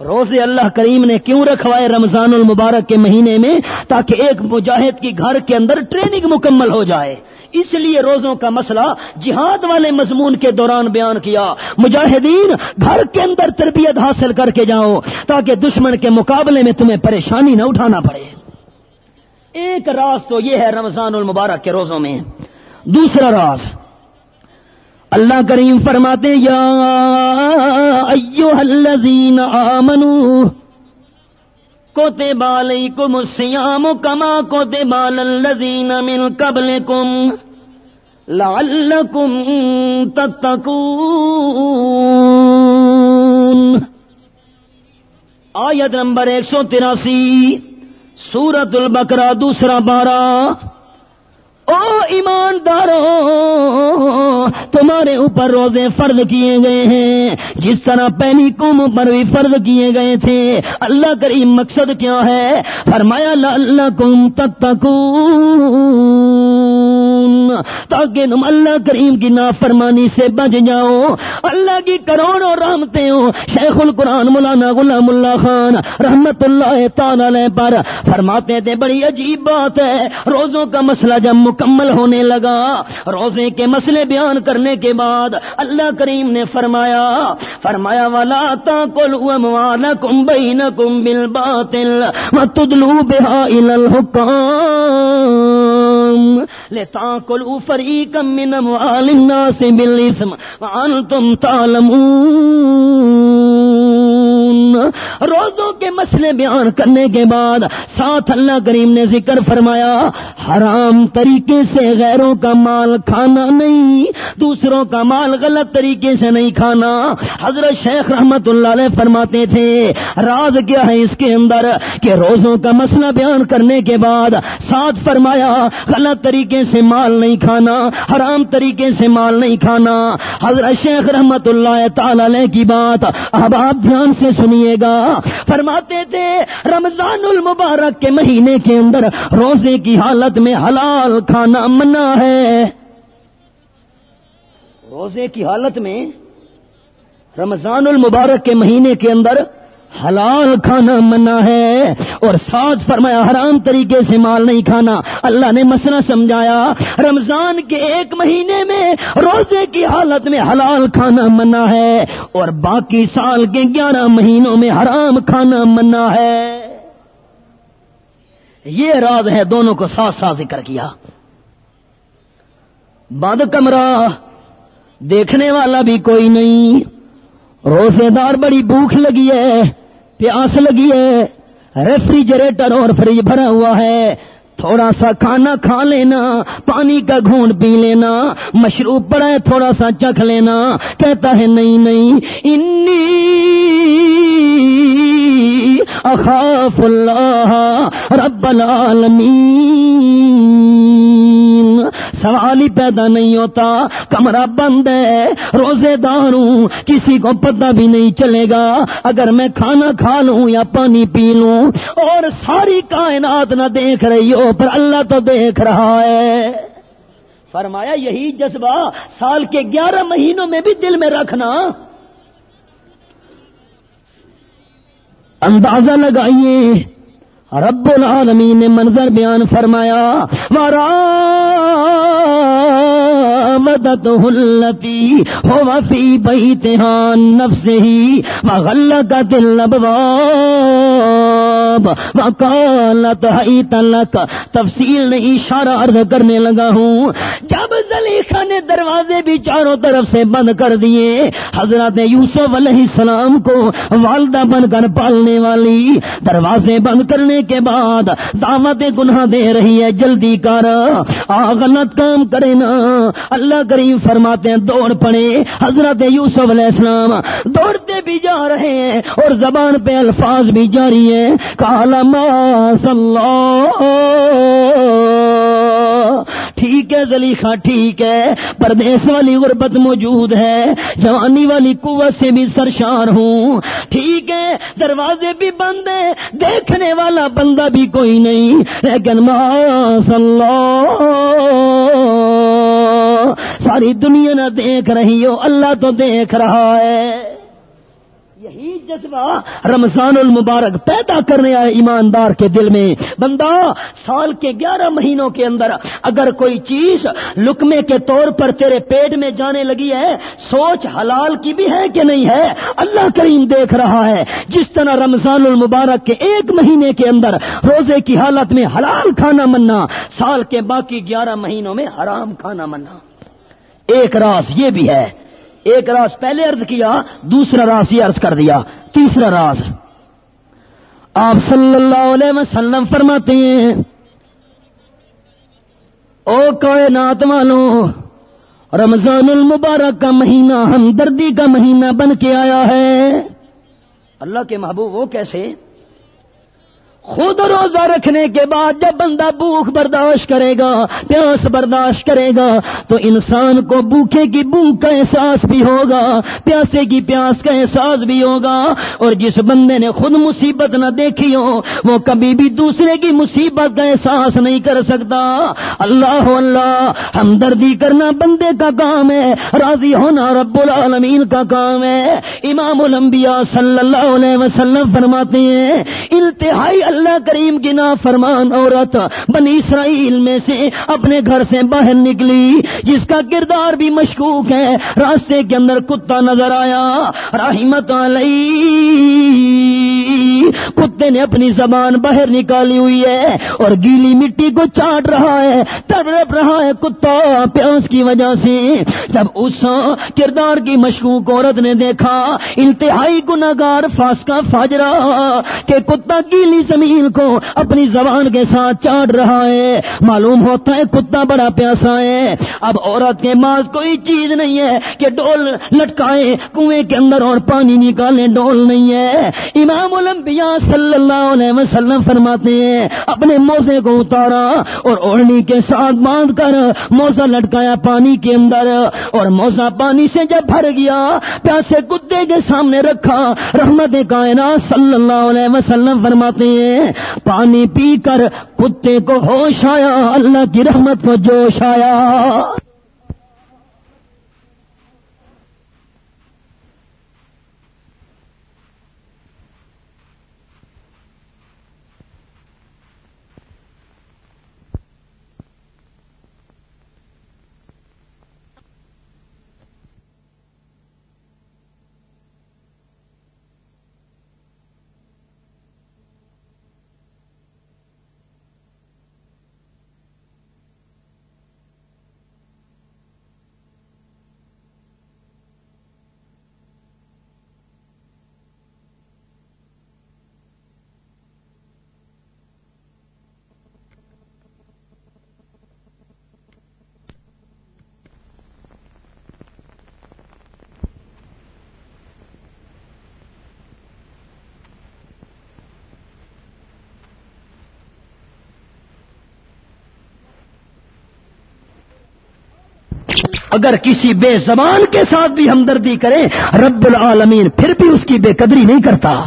روزے اللہ کریم نے کیوں رکھوائے رمضان المبارک کے مہینے میں تاکہ ایک مجاہد کی گھر کے اندر ٹریننگ مکمل ہو جائے؟ اس لیے روزوں کا مسئلہ جہاد والے مضمون کے دوران بیان کیا۔ مجاہدین گھر کے اندر تربیت حاصل کر کے جاؤ تاکہ دشمن کے مقابلے میں تمہیں پریشانی نہ اٹھانا پڑے۔ ایک راز تو یہ ہے رمضان المبارک کے روزوں میں۔ دوسرا راز۔ اللہ کریم فرماتے یا ایوہ الذین آمنوا کوتے بالی کم سیام کما کوتے بال الذین من قبلکم لعلکم تتقون۔ آیت نمبر ایک سو تراسی سورت البقرہ، دوسرا بارہ او ایمانداروں تمہارے اوپر روزے فرض کیے گئے ہیں۔ جس طرح پہلی قوم پر بھی فرض کیے گئے تھے، اللہ کریم مقصد کیا ہے؟ فرمایا اللہ کم تک تاکہ تم اللہ کریم کی نافرمانی سے بچ جاؤ اللہ کی کروڑوں رحمتیں ہوں۔ شیخ القرآن مولانا غلام اللہ خان رحمت اللہ تعالی پر فرماتے تھے بڑی عجیب بات ہے۔ روزوں کا مسئلہ جب مکمل ہونے لگا، روزے کے مسئلے بیان کرنے کے بعد اللہ کریم نے فرمایا فرمایا والا تا کل کم بین کم بل باطل تدلو بہا الحکام تم تا کل کم من اموال الناس بالاسم وانتم تعلمون روزوں کے مسئلے بیان کرنے کے بعد ساتھ اللہ کریم نے ذکر فرمایا، حرام طریقے سے غیروں کا مال کھانا نہیں، دوسروں کا مال غلط طریقے سے نہیں کھانا۔ حضرت شیخ رحمت اللہ علیہ فرماتے تھے، راز کیا ہے اس کے اندر کہ روزوں کا مسئلہ بیان کرنے کے بعد ساتھ فرمایا، غلط طریقے سے مال نہیں کھانا، حرام طریقے سے مال نہیں کھانا۔ حضرت شیخ رحمت اللہ تعالی کی بات اب آپ دھیان سے سنیے۔ گا۔ فرماتے تھے، رمضان المبارک کے مہینے کے اندر روزے کی حالت میں حلال کھانا منع ہے۔ روزے کی حالت میں رمضان المبارک کے مہینے کے اندر حلال کھانا منع ہے اور ساتھ فرمایا حرام طریقے سے مال نہیں کھانا۔ اللہ نے مسئلہ سمجھایا، رمضان کے ایک مہینے میں روزے کی حالت میں حلال کھانا منع ہے اور باقی سال کے گیارہ مہینوں میں حرام کھانا منع ہے۔ یہ راز ہے دونوں کو ساتھ ساتھ ذکر کیا۔ بد کمرہ دیکھنے والا بھی کوئی نہیں۔ روزے دار بڑی بھوک لگی ہے پیاس لگی ہے۔ ریفریجریٹر اور فریج بھرا ہوا ہے۔ تھوڑا سا کھانا کھا لینا، پانی کا گھونٹ پی لینا۔ مشروب پڑا ہے، تھوڑا سا چکھ لینا۔ کہتا ہے، نہیں نہیں۔ انی اخاف اللہ رب العالمین۔ سوال ہی پیدا نہیں ہوتا، کمرہ بند ہے، روزے دار ہوں، کسی کو پتہ بھی نہیں چلے گا۔ اگر میں کھانا کھا لوں یا پانی پی لوں، اور ساری کائنات نہ دیکھ رہی ہو، پر اللہ تو دیکھ رہا ہے۔ فرمایا، یہی جذبہ سال کے گیارہ مہینوں میں بھی دل میں رکھنا۔ اندازہ لگائیے رب العالمین نے منظر بیان فرمایا مارا مدت ہلتی ہو فی بیتہان نفسہی وغلق دل وقالت حیت لک تفصیل نہیں، اشارہ عرض کرنے لگا ہوں۔ جب زلیخہ نے دروازے بھی چاروں طرف سے بند کر دیے، حضرت یوسف علیہ السلام کو والدہ بن کر پالنے والی، دروازے بند کرنے کے بعد دعوت گناہ دے رہی ہے، جلدی کر آ غلط کام کرے نا۔ اللہ اللہ کریم فرماتے ہیں، دوڑ پڑے۔ حضرت یوسف علیہ السلام دوڑتے بھی جا رہے ہیں اور زبان پہ الفاظ بھی جاری ہیں۔ کالما ص ٹھیک ہے زلیخا، ٹھیک ہے پردیس والی غربت موجود ہے۔ جوانی والی قوت سے بھی سرشار ہوں۔ ٹھیک ہے، دروازے بھی بند ہیں، دیکھنے والا بندہ بھی کوئی نہیں۔ لیکن اللہ، ساری دنیا نہ دیکھ رہی ہو، اللہ تو دیکھ رہا ہے۔ یہی جذبہ رمضان المبارک پیدا کرنے آئے ایماندار کے دل میں۔ بندہ، سال کے گیارہ مہینوں کے اندر اگر کوئی چیز لکمے کے طور پر تیرے پیٹ میں جانے لگی ہے، سوچ حلال کی بھی ہے کہ نہیں ہے؟ اللہ کریم دیکھ رہا ہے۔ جس طرح رمضان المبارک کے ایک مہینے کے اندر روزے کی حالت میں حلال کھانا مننا، سال کے باقی گیارہ مہینوں میں حرام کھانا مننا۔ ایک راز یہ بھی ہے ایک راز پہلے ارد کیا، دوسرا راز یہ ارض کر دیا، تیسرا راز۔ آپ صلی اللہ علیہ وسلم فرماتے ہیں، او کائنات والوں رمضان المبارک کا مہینہ ہمدردی کا مہینہ بن کے آیا ہے۔ اللہ کے محبوب وہ کیسے خود روزہ رکھنے کے بعد جب بندہ بھوک برداشت کرے گا، پیاس برداشت کرے گا، تو انسان کو بھوکے کی بھوک کا احساس بھی ہوگا، پیاسے کی پیاس کا احساس بھی ہوگا۔ اور جس بندے نے خود مصیبت نہ دیکھی ہو، وہ کبھی بھی دوسرے کی مصیبت کا احساس نہیں کر سکتا۔ اللہ اللہ، ہمدردی کرنا بندے کا کام ہے، راضی ہونا رب العالمین کا کام ہے۔ امام الانبیاء صلی اللہ علیہ وسلم فرماتے ہیں انتہائی اللہ کریم کی نا فرمان عورت بنی اسرائیل میں سے اپنے گھر سے باہر نکلی، جس کا کردار بھی مشکوک ہے۔ راستے کے اندر کتا نظر آیا، رحمت کتے نے اپنی زبان باہر نکالی ہوئی ہے اور گیلی مٹی کو چاٹ رہا ہے، تڑپ رہا ہے کتا پیاس کی وجہ سے۔ جب اس کردار کی مشکوک عورت نے دیکھا، انتہائی گناگار فاسکا فاجرا کہ کتا گیلی زمین کو اپنی زبان کے ساتھ چاٹ رہا ہے۔ معلوم ہوتا ہے کتا بڑا پیاسا ہے۔ اب عورت کے پاس کوئی چیز نہیں ہے کہ ڈول لٹکائے، کنویں کے اندر اور پانی نکالے، ڈول نہیں ہے۔ امام الانبیاء صلی اللہ علیہ وسلم فرماتے ہیں، اپنے موزے کو اتارا اور اوڑھنی کے ساتھ باندھ کر موزہ لٹکایا پانی کے اندر۔ اور موزہ پانی سے جب بھر گیا، پیاسے کتے کے سامنے رکھا۔ رحمت کائنات صلی اللہ علیہ وسلم فرماتے ہیں پانی پی کر کتے کو ہوش آیا اللہ کی رحمت کو جوش آیا۔ اگر کسی بے زبان کے ساتھ بھی ہمدردی کرے، رب العالمین پھر بھی اس کی بے قدری نہیں کرتا۔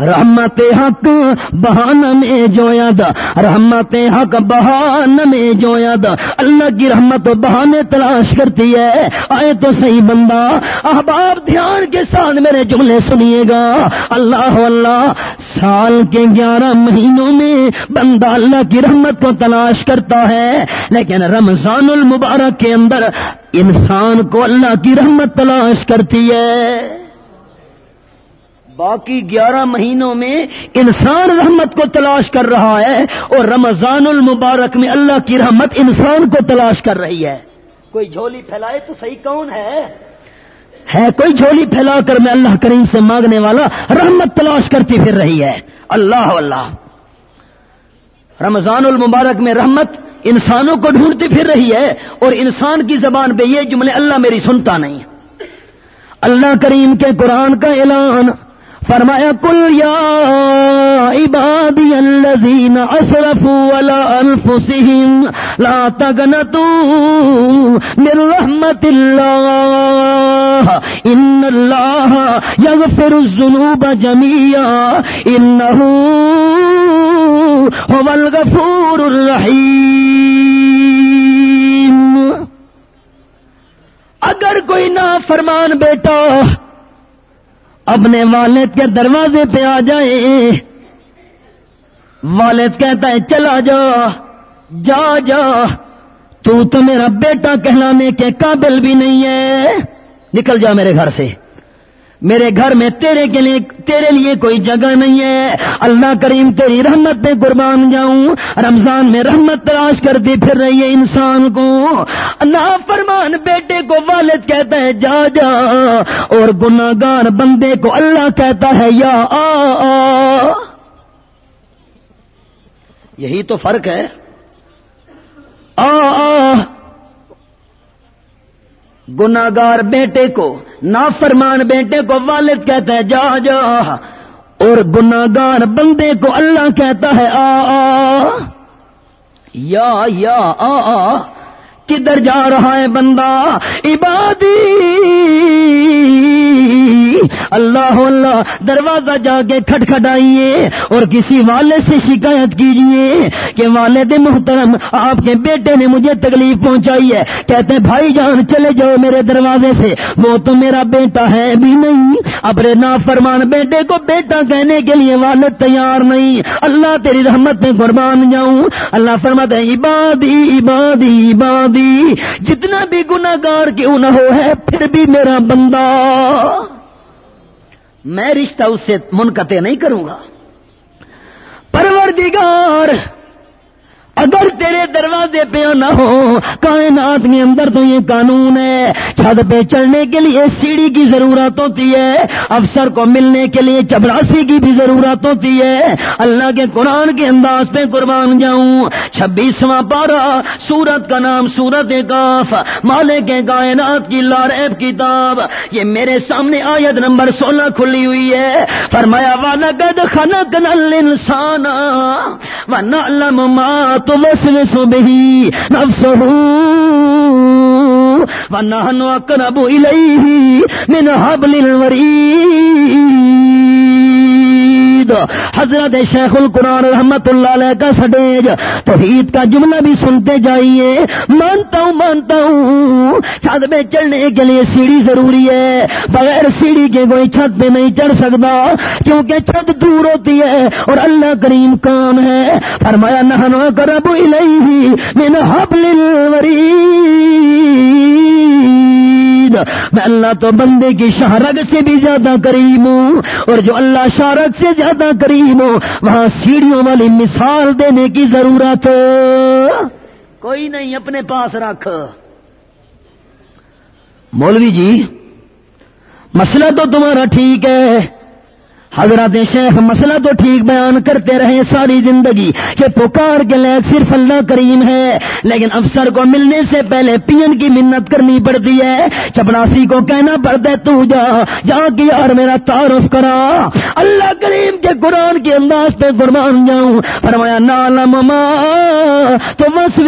رحمت حق بہان میں جو یاد، رحمت حق بہان میں جو یاد۔ اللہ کی رحمت بہانے تلاش کرتی ہے۔ آئے تو صحیح بندہ، احباب دھیان کے ساتھ میرے جملے سنیے گا۔ اللہ اللہ، سال کے گیارہ مہینوں میں بندہ اللہ کی رحمت کو تلاش کرتا ہے۔ لیکن رمضان المبارک کے اندر انسان کو اللہ کی رحمت تلاش کرتی ہے۔ باقی گیارہ مہینوں میں انسان رحمت کو تلاش کر رہا ہے اور رمضان المبارک میں اللہ کی رحمت انسان کو تلاش کر رہی ہے۔ کوئی جھولی پھیلائے تو صحیح کون ہے؟ ہے کوئی جھولی پھیلا کر میں اللہ کریم سے مانگنے والا رحمت تلاش کرتی پھر رہی ہے۔ اللہ اللہ رمضان المبارک میں رحمت انسانوں کو ڈھونڈتی پھر رہی ہے اور انسان کی زبان پہ یہ جملے اللہ میری سنتا نہیں۔ اللہ کریم کے قرآن کا اعلان فرمایا کل یا عبادی الذین اسرفوا ولا انفسهم لا تغنطوا من رحمت اللہ، ان اللہ یغفر الذنوب جميعا انه هو الغفور الرحیم۔ اگر کوئی نا فرمان بیٹا اپنے والد کے دروازے پہ آ جائے۔ والد کہتا ہے، چلا جا جا جا۔ تو تو میرا بیٹا کہلانے کے قابل بھی نہیں ہے۔ نکل جا میرے گھر سے۔ میرے گھر میں تیرے کے لیے تیرے لیے کوئی جگہ نہیں ہے۔ اللہ کریم تیری رحمت پہ قربان جاؤں۔ رمضان میں رحمت تلاش کرتی پھر رہی ہے انسان کو۔ نا فرمان، بیٹے کو والد کہتا ہے، جا جا۔ اور گناگار بندے کو اللہ کہتا ہے، یا آ آ۔ یہی تو فرق ہے۔ آ آ۔ گناگار بیٹے کو نافرمان بیٹے کو والد کہتا ہے، جا جا۔ اور گناگار بندے کو اللہ کہتا ہے، آ آ۔ یا یا، آ آ۔ کدھر جا رہا ہے بندہ؟ عبادی۔ اللہ اللہ، دروازہ جا کے کھٹکھٹائیے اور کسی والے سے شکایت کیجیے کہ والد محترم، آپ کے بیٹے نے مجھے تکلیف پہنچائی ہے۔ کہتے بھائی جان، چلے جاؤ میرے دروازے سے۔ وہ تو میرا بیٹا ہے بھی نہیں۔ اپنے نافرمان بیٹے کو بیٹا کہنے کے لیے والد تیار نہیں۔ اللہ تیری رحمت میں قربان جاؤں۔ اللہ فرمت ہے عبادی عبادی عبادی۔ جتنا بھی گناگار کیوں نہ ہو ہے، پھر بھی میرا بندہ۔ میں رشتہ اس سے منقطع نہیں کروں گا۔ پروردگار اگر تیرے دروازے پہ نہ ہو، کائنات کے اندر تو یہ قانون ہے۔ چھت پہ چڑھنے کے لیے سیڑھی کی ضرورت ہوتی ہے، افسر کو ملنے کے لیے چپراسی کی بھی ضرورت ہوتی ہے۔ اللہ کے قرآن کے انداز پہ قربان جاؤں۔ چھبیسواں پارا سورت کا نام سورت کاف مالے کے کائنات کی لارب کتاب۔ یہ میرے سامنے آیت نمبر سولہ کھلی ہوئی ہے۔ فرمایا والا گد خنک نل انسان توسوس به نفسه. ونحن أقرب إليه من حبل الوريد. حضرت شیخ القرآن رحمت اللہ علیہ کا سڈیج، توحید کا جملہ بھی سنتے جائیے۔ مانتا ہوں مانتا ہوں، چھت پہ چڑھنے کے لیے سیڑھی ضروری ہے۔ بغیر سیڑھی کے کوئی چھت پہ نہیں چڑھ سکتا، کیونکہ چھت دور ہوتی ہے اور اللہ کریم کام ہے۔ فرمایا نہ کرب من حبل الورید۔ میں اللہ تو بندے کی شہرگ سے بھی زیادہ قریب ہوں۔ اور جو اللہ شہرگ سے زیادہ قریب ہو وہاں سیڑھیوں والی مثال دینے کی ضرورت کوئی نہیں اپنے پاس رکھ۔ مولوی جی مسئلہ تو تمہارا ٹھیک ہے۔ حضرت شیخ مسئلہ تو ٹھیک بیان کرتے رہے ساری زندگی کہ پکار کے لیے صرف اللہ کریم ہے، لیکن افسر کو ملنے سے پہلے پین کی منت کرنی پڑتی ہے۔ چپڑاسی کو کہنا پڑتا ہے، تو جا جا کی یار میرا تعارف کرا۔ اللہ کریم کے قرآن کے انداز پہ قربان جاؤں۔ فرمایا نالم تو بس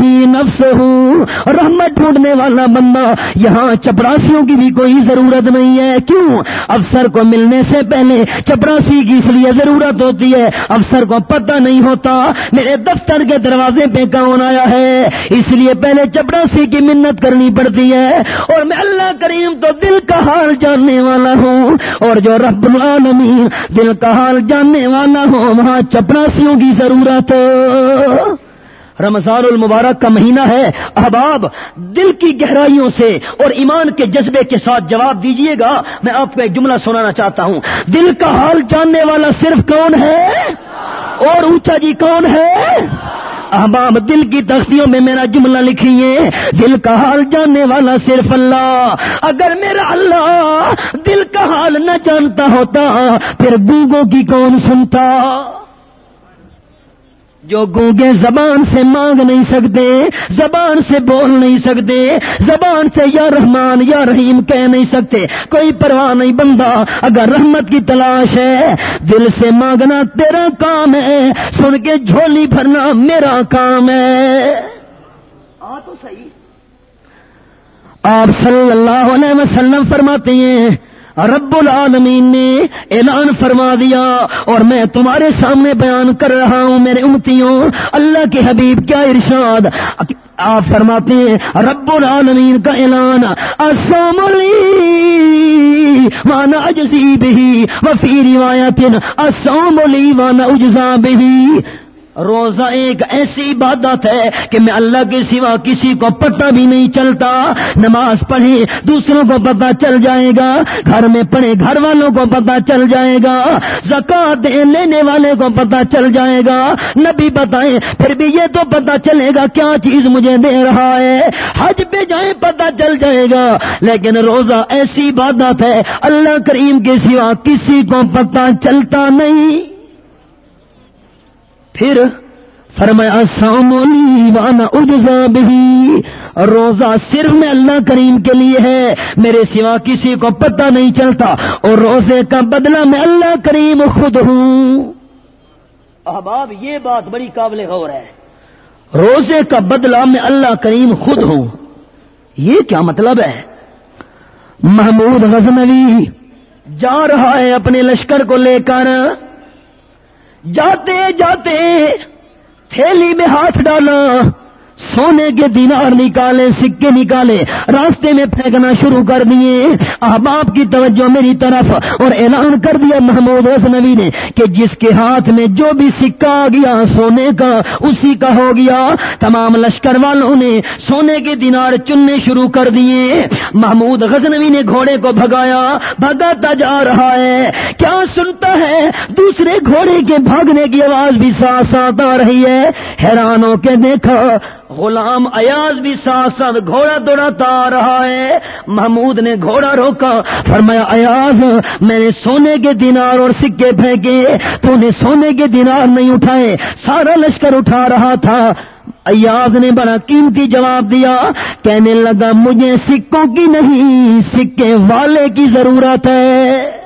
بھی نفس ہوں رحمت ڈھونڈنے والا بندہ، یہاں چپڑاسیوں کی بھی کوئی ضرورت نہیں ہے۔ کیوں؟ افسر کو ملنے سے پہلے چپراسی کی اس لیے ضرورت ہوتی ہے۔ افسر کو پتہ نہیں ہوتا۔ میرے دفتر کے دروازے پہ کون آیا ہے؟ اس لیے پہلے چپراسی کی منت کرنی پڑتی ہے۔ اور میں اللہ کریم تو دل کا حال جاننے والا ہوں۔ اور جو رب العالمین دل کا حال جاننے والا ہوں، وہاں چپراسیوں کی ضرورت۔ رمضان المبارک کا مہینہ ہے، احباب، دل کی گہرائیوں سے اور ایمان کے جذبے کے ساتھ جواب دیجیے گا۔ میں آپ کو ایک جملہ سنانا چاہتا ہوں۔ دل کا حال جاننے والا صرف کون ہے؟ اور اونچا جی کون ہے؟ احباب، دل کی تختیوں میں میرا جملہ لکھیے۔ دل کا حال جاننے والا صرف اللہ۔ اگر میرا اللہ دل کا حال نہ جانتا ہوتا، پھر گوگوں کی کون سنتا؟ جو گونگے زبان سے مانگ نہیں سکتے زبان سے بول نہیں سکتے زبان سے یا رحمان یا رحیم کہہ نہیں سکتے۔ کوئی پرواہ نہیں بندہ اگر رحمت کی تلاش ہے دل سے مانگنا تیرا کام ہے سن کے جھولی بھرنا میرا کام ہے۔ آ تو صحیح۔ آپ صلی اللہ علیہ وسلم فرماتے ہیں رب العالمین نے اعلان فرما دیا اور میں تمہارے سامنے بیان کر رہا ہوں میرے امتیوں، اللہ کے حبیب، کیا ارشاد؟ آپ فرماتے ہیں رب العالمین کا اعلان وانا اجزی بھی وفی روایت اسوملی وانا اجزا بھی روزہ ایک ایسی عبادت ہے کہ میں اللہ کے سوا کسی کو پتہ بھی نہیں چلتا۔ نماز پڑھے دوسروں کو پتہ چل جائے گا۔ گھر میں پڑھے گھر والوں کو پتہ چل جائے گا۔ زکات لینے والے کو پتہ چل جائے گا۔ نبی بتائیں، پھر بھی یہ تو پتہ چلے گا کیا چیز مجھے دے رہا ہے۔ حج پہ جائیں، پتہ چل جائے گا۔ لیکن روزہ ایسی عبادت ہے، اللہ کریم کے سوا کسی کو پتہ چلتا نہیں۔ پھر فرمایا سامونی وانا اجزا بھی روزہ صرف میں اللہ کریم کے لیے ہے، میرے سوا کسی کو پتہ نہیں چلتا، اور روزے کا بدلہ میں اللہ کریم خود ہوں۔ احباب، یہ بات بڑی قابل غور ہے۔ روزے کا بدلہ میں اللہ کریم خود ہوں۔ یہ کیا مطلب ہے؟ محمود غزنوی جا رہا ہے اپنے لشکر کو لے کر۔ جاتے جاتے تھیلی میں ہاتھ ڈالا سونے کے دینار نکالے، سکے نکالے، راستے میں پھینکنا شروع کر دیے۔ احباب کی توجہ میری طرف اور اعلان کر دیا محمود نبی نے کہ جس کے ہاتھ میں جو بھی سکہ آ گیا، سونے کا، اسی کا ہو گیا۔ تمام لشکر والوں نے سونے کے دینار چننے شروع کر دیے۔ محمود غزنوی نے گھوڑے کو بھگایا، بھگاتا جا رہا ہے۔ کیا سنتا ہے؟ دوسرے گھوڑے کے بھاگنے کی آواز بھی ساتھ ساتھ آ رہی ہے۔ حیران ہو کے دیکھا غلام ایاز بھی ساتھ ساتھ گھوڑا دوڑاتا رہا ہے۔ محمود نے گھوڑا روکا۔ فرمایا، ایاز میں نے سونے کے دینار اور سکے پھینکے۔ تو نے سونے کے دینار نہیں اٹھائے، سارا لشکر اٹھا رہا تھا۔ ایاز نے بڑا قیمتی جواب دیا۔ کہنے لگا، مجھے سکوں کی نہیں، سکے والے کی ضرورت ہے۔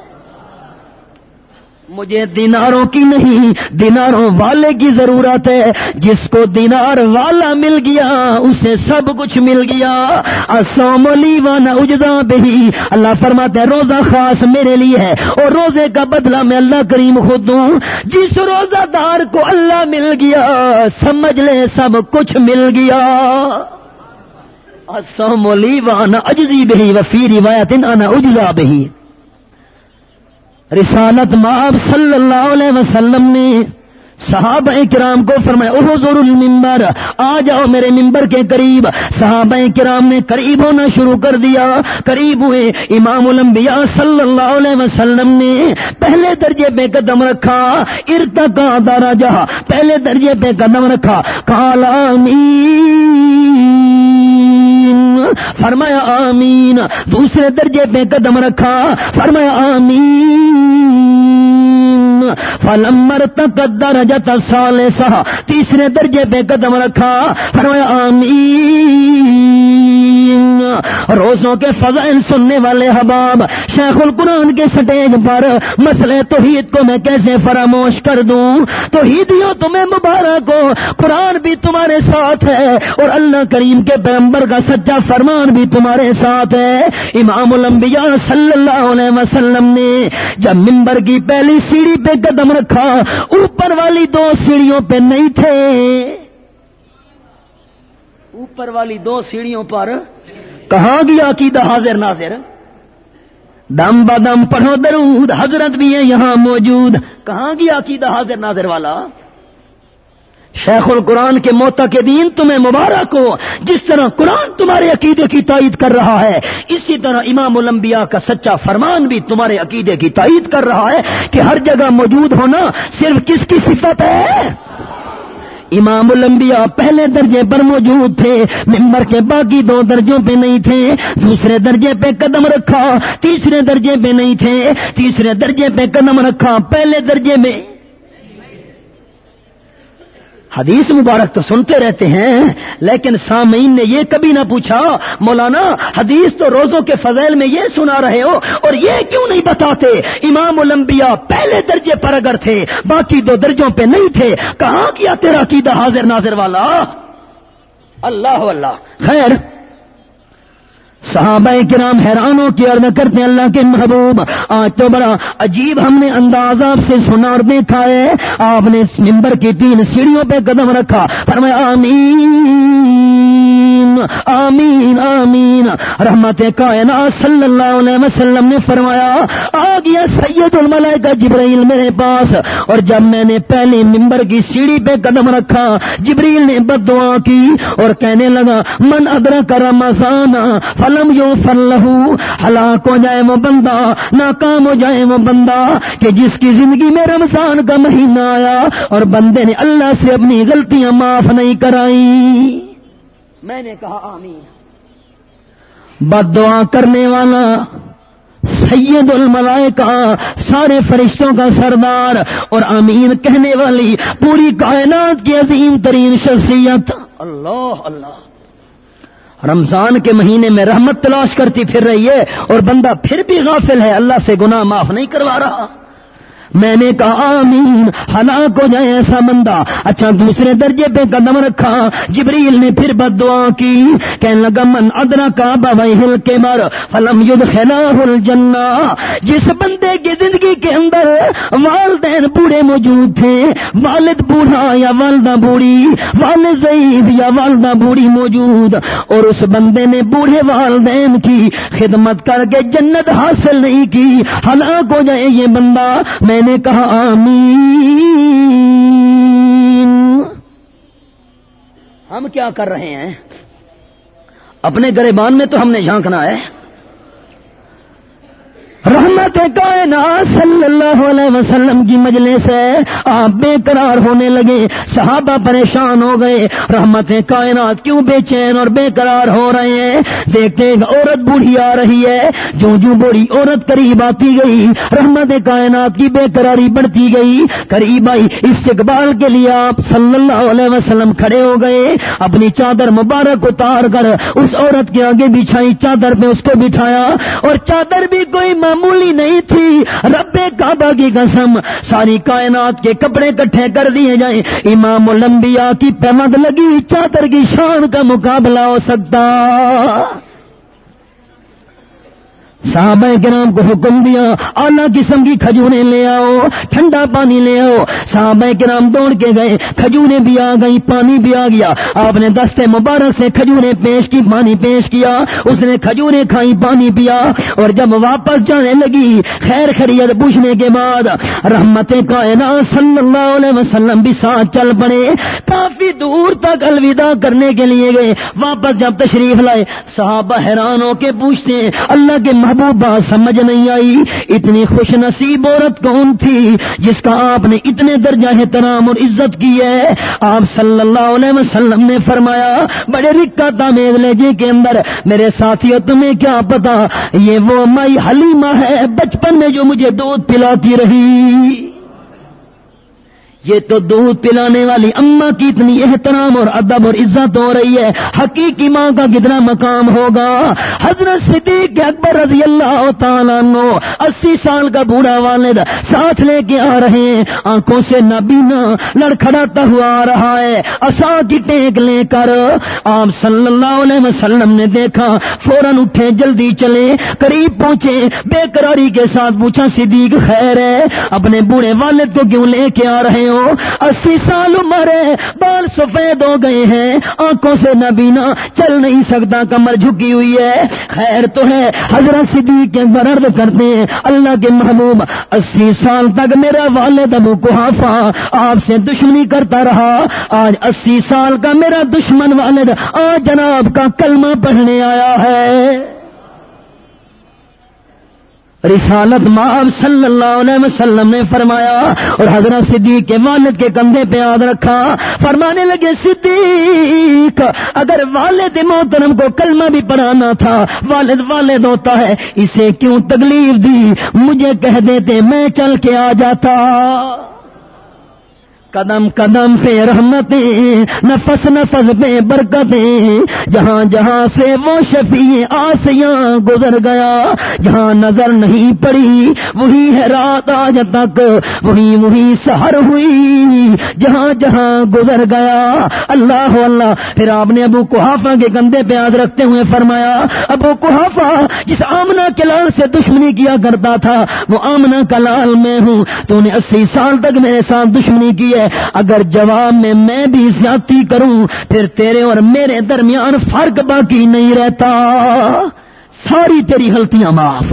مجھے دیناروں کی نہیں، دیناروں والے کی ضرورت ہے۔ جس کو دینار والا مل گیا، اسے سب کچھ مل گیا۔ اسوم وانا اجدا بہی۔ اللہ فرماتے ہیں، روزہ خاص میرے لیے ہے۔ اور روزے کا بدلہ میں اللہ کریم خود دوں جس روزہ دار کو اللہ مل گیا، سمجھ لے سب کچھ مل گیا۔ اسوم وانا اجزی بہی، وفی روایت انا اجزا بہی۔ رسالت ماب صلی اللہ علیہ وسلم نے صحابہ کرام کو فرمایا حضور الممبر آ جاؤ میرے ممبر کے قریب۔ صحابہ کرام نے قریب ہونا شروع کر دیا۔ قریب ہوئے۔ امام الانبیاء صلی اللہ علیہ وسلم نے پہلے درجے پہ قدم رکھا۔ ارتقا درجہ پہلے درجے پہ قدم رکھا۔ کالا فرمایا آمین۔ دوسرے درجے پہ قدم رکھا۔ فرمایا آمین۔ فلمر تک درجت سال تیسرے درجے پہ قدم رکھا، فرمایا، آمین۔ روزوں کے فضائل سننے والے حباب شیخ القرآن کے سٹیج پر مسئلے توحید کو میں کیسے فراموش کر دوں؟ توحیدیوں تمہیں مبارک ہو، قرآن بھی تمہارے ساتھ ہے، اور اللہ کریم کے پیغمبر کا سچا فرمان بھی تمہارے ساتھ ہے۔ امام الانبیاء صلی اللہ علیہ وسلم نے جب ممبر کی پہلی سیڑھی پہ قدم رکھا، اوپر والی دو سیڑھیوں پہ نہیں تھے۔ اوپر والی دو سیڑھیوں پر کہاں گیا عقیدہ حاضر ناظر؟ دم بدم پڑھو درود، حضرت بھی ہے یہاں موجود۔ کہاں گیا عقیدہ حاضر ناظر والا؟ شیخ القرآن کے موتا کے دین تمہیں مبارک ہو۔ جس طرح قرآن تمہارے عقیدے کی تائید کر رہا ہے، اسی طرح امام الانبیاء کا سچا فرمان بھی تمہارے عقیدے کی تائید کر رہا ہے کہ ہر جگہ موجود ہونا صرف کس کی صفت ہے؟ امام الانبیاء پہلے درجے پر موجود تھے، ممبر کے باقی دو درجوں پہ نہیں تھے، دوسرے درجے پہ قدم رکھا، تیسرے درجے پہ نہیں تھے، تیسرے درجے پہ قدم رکھا، پہلے درجے میں حدیث مبارک تو سنتے رہتے ہیں، لیکن سامعین نے یہ کبھی نہ پوچھا، مولانا، حدیث تو روزوں کے فضائل میں یہ سنا رہے ہو، اور یہ کیوں نہیں بتاتے؟ امام الانبیاء پہلے درجے پر اگر تھے، باقی دو درجوں پہ نہیں تھے، کہاں کیا تیرا عقیدہ حاضر ناظر والا؟ اللہ اللہ خیر۔ صحابہ کرام حیرانوں کی عرض کرتے اللہ کے محبوب، آج تو بڑا عجیب ہم نے انداز آپ سے سنا اور دیکھا ہے۔ آپ نے ممبر کی تین سیڑھیوں پہ قدم رکھا۔ فرمایا، آمین۔ آمین آمین۔ رحمت کائنات صلی اللہ علیہ وسلم نے فرمایا، آ گیا سید الملائکہ جبرائیل میرے پاس۔ اور جب میں نے پہلی ممبر کی سیڑھی پہ قدم رکھا جبریل نے بد دعا کی اور کہنے لگا، من ادر کر رمضان فلم یو فلو ہلاک ہو جائے وہ بندہ، ناکام ہو جائے وہ بندہ کہ جس کی زندگی میں رمضان کا مہینہ آیا اور بندے نے اللہ سے اپنی غلطیاں معاف نہیں کرائی۔ میں نے کہا آمین۔ بد دعا کرنے والا سید الملائکہ سارے فرشتوں کا سردار اور امین کہنے والی پوری کائنات کی عظیم ترین شخصیت۔ اللہ اللہ۔ رمضان کے مہینے میں رحمت تلاش کرتی پھر رہی ہے اور بندہ پھر بھی غافل ہے اللہ سے گناہ معاف نہیں کروا رہا۔ میں نے کہا آمین۔ ہلاک ہو جائے ایسا بندہ۔ اچھا دوسرے درجے پہ قدم رکھا۔ جبریل نے پھر بد دعا کی۔ کہنے لگا، من ادرا کا ہل کے مر۔ فلم ید خلا جس بندے کی زندگی کے اندر والدین بوڑھے موجود تھے، والد بوڑھا یا والدہ بوڑھی، والد ضعیف یا والدہ بوڑھی موجود۔ اور اس بندے نے بوڑھے والدین کی خدمت کر کے جنت حاصل نہیں کی۔ ہلاک ہو جائے یہ بندہ۔ میں نے کہا آمین۔ ہم کیا کر رہے ہیں؟ اپنے گریبان میں تو ہم نے جھانکنا ہے۔ رحمت کائنات صلی اللہ علیہ وسلم کی مجلے سے آپ بے قرار ہونے لگے، صحابہ پریشان ہو گئے، رحمت کائنات کیوں بے چین اور بے قرار ہو رہے ہیں؟ دیکھتے عورت بوڑھی آ رہی ہے، جو جو بوڑھی عورت قریب آتی گئی، رحمت کائنات کی بے قراری بڑھتی گئی۔ قریب آئی، استقبال کے لیے آپ صلی اللہ علیہ وسلم کھڑے ہو گئے۔ اپنی چادر مبارک اتار کر، اس عورت کے آگے بچھائی، چادر پہ اس کو بٹھایا۔ اور چادر بھی کوئی معمولی نہیں تھی۔ رب کعبہ کی قسم، ساری کائنات کے کپڑے کٹھے کر دیے جائیں۔ امام الانبیاء کی پیمد لگی، چادر کی شان کا مقابلہ ہو سکتا۔ صحابہ کرام کو حکم دیا اعلیٰ قسم کی کھجوریں لے آؤ، ٹھنڈا پانی لے آؤ۔ صحابہ کرام دوڑ کے گئے، کھجوریں بھی آ گئی پانی بھی آ گیا۔ آپ نے دستے مبارک سے کھجوریں پیش کی، پانی پیش کیا۔ اس نے کھجوریں کھائی پانی پیا۔ اور جب واپس جانے لگی، خیر خرید پوچھنے کے بعد، رحمت کائنات صلی اللہ علیہ وسلم بھی ساتھ چل پڑے۔ کافی دور تک الوداع کرنے کے لیے گئے۔ واپس جب تشریف لائے، صحابہ حیران ہو کے پوچھتے اللہ کے محبوب بات سمجھ نہیں آئی۔ اتنی خوش نصیب عورت کون تھی جس کا آپ نے اتنے درجہ احترام اور عزت کی ہے؟ آپ صلی اللہ علیہ وسلم نے فرمایا، بڑے رکا تھا لہجے جی کے اندر، میرے ساتھیوں تمہیں کیا پتا یہ وہ مائی حلیمہ ہے بچپن میں جو مجھے دودھ پلاتی رہی۔ یہ تو دودھ پلانے والی اما کی اتنی احترام اور ادب اور عزت ہو رہی ہے۔ حقیقی ماں کا کتنا مقام ہوگا؟ حضرت صدیق اکبر رضی اللہ تعالیٰ نو اسی سال کا بوڑھا والد ساتھ لے کے آ رہے ہیں۔ آنکھوں سے نبینا لڑکھڑاتا ہوا آ رہا ہے۔ اصا کی ٹیک لے کر آپ صلی اللہ علیہ وسلم نے دیکھا، فوراً اٹھے، جلدی چلے، قریب پہنچے۔ بے قراری کے ساتھ پوچھا، صدیق خیر ہے؟ اپنے بوڑھے والد کو کیوں لے کے آ رہے ہو؟ اسی سال عمر ہے، بال سفید ہو گئے ہیں۔ آنکھوں سے نبینا چل نہیں سکتا، کمر جھکی ہوئی ہے۔ خیر تو ہے، حضرت صدیق کے برد کرتے ہیں، اللہ کے محبوب، اسی سال تک میرا والد ابو کوحافہ آپ سے دشمنی کرتا رہا۔ آج اسی سال کا میرا دشمن والد، آج جناب کا کلمہ پڑھنے آیا ہے۔ رسالت ماب صلی اللہ علیہ وسلم نے فرمایا اور حضرت صدیق کے والد کے کندھے پہ یاد رکھا۔ فرمانے لگے، صدیق، اگر والد محترم کو کلمہ بھی پڑھانا تھا، والد والد ہوتا ہے، اسے کیوں تکلیف دی؟ مجھے کہہ دیتے، میں چل کے آ جاتا۔ قدم قدم پہ رحمتیں، نفس نفس پہ برکتیں۔ جہاں جہاں سے وہ شفیع آسیاں گزر گیا، جہاں نظر نہیں پڑی، وہی ہے رات آج تک۔ وہی وہی سہر ہوئی، جہاں جہاں گزر گیا۔ اللہ اللہ، پھر آپ نے ابو کوحافہ کے گندے پہ آج رکھتے ہوئے فرمایا، ابو کوحافہ جس آمنا کے لال سے دشمنی کیا کرتا تھا، وہ آمنا کا لال میں ہوں۔ تو نے اسی سال تک میرے ساتھ دشمنی کی ہے۔ اگر جواب میں میں بھی زیادتی کروں، پھر تیرے اور میرے درمیان فرق باقی نہیں رہتا۔ ساری تیری غلطیاں معاف۔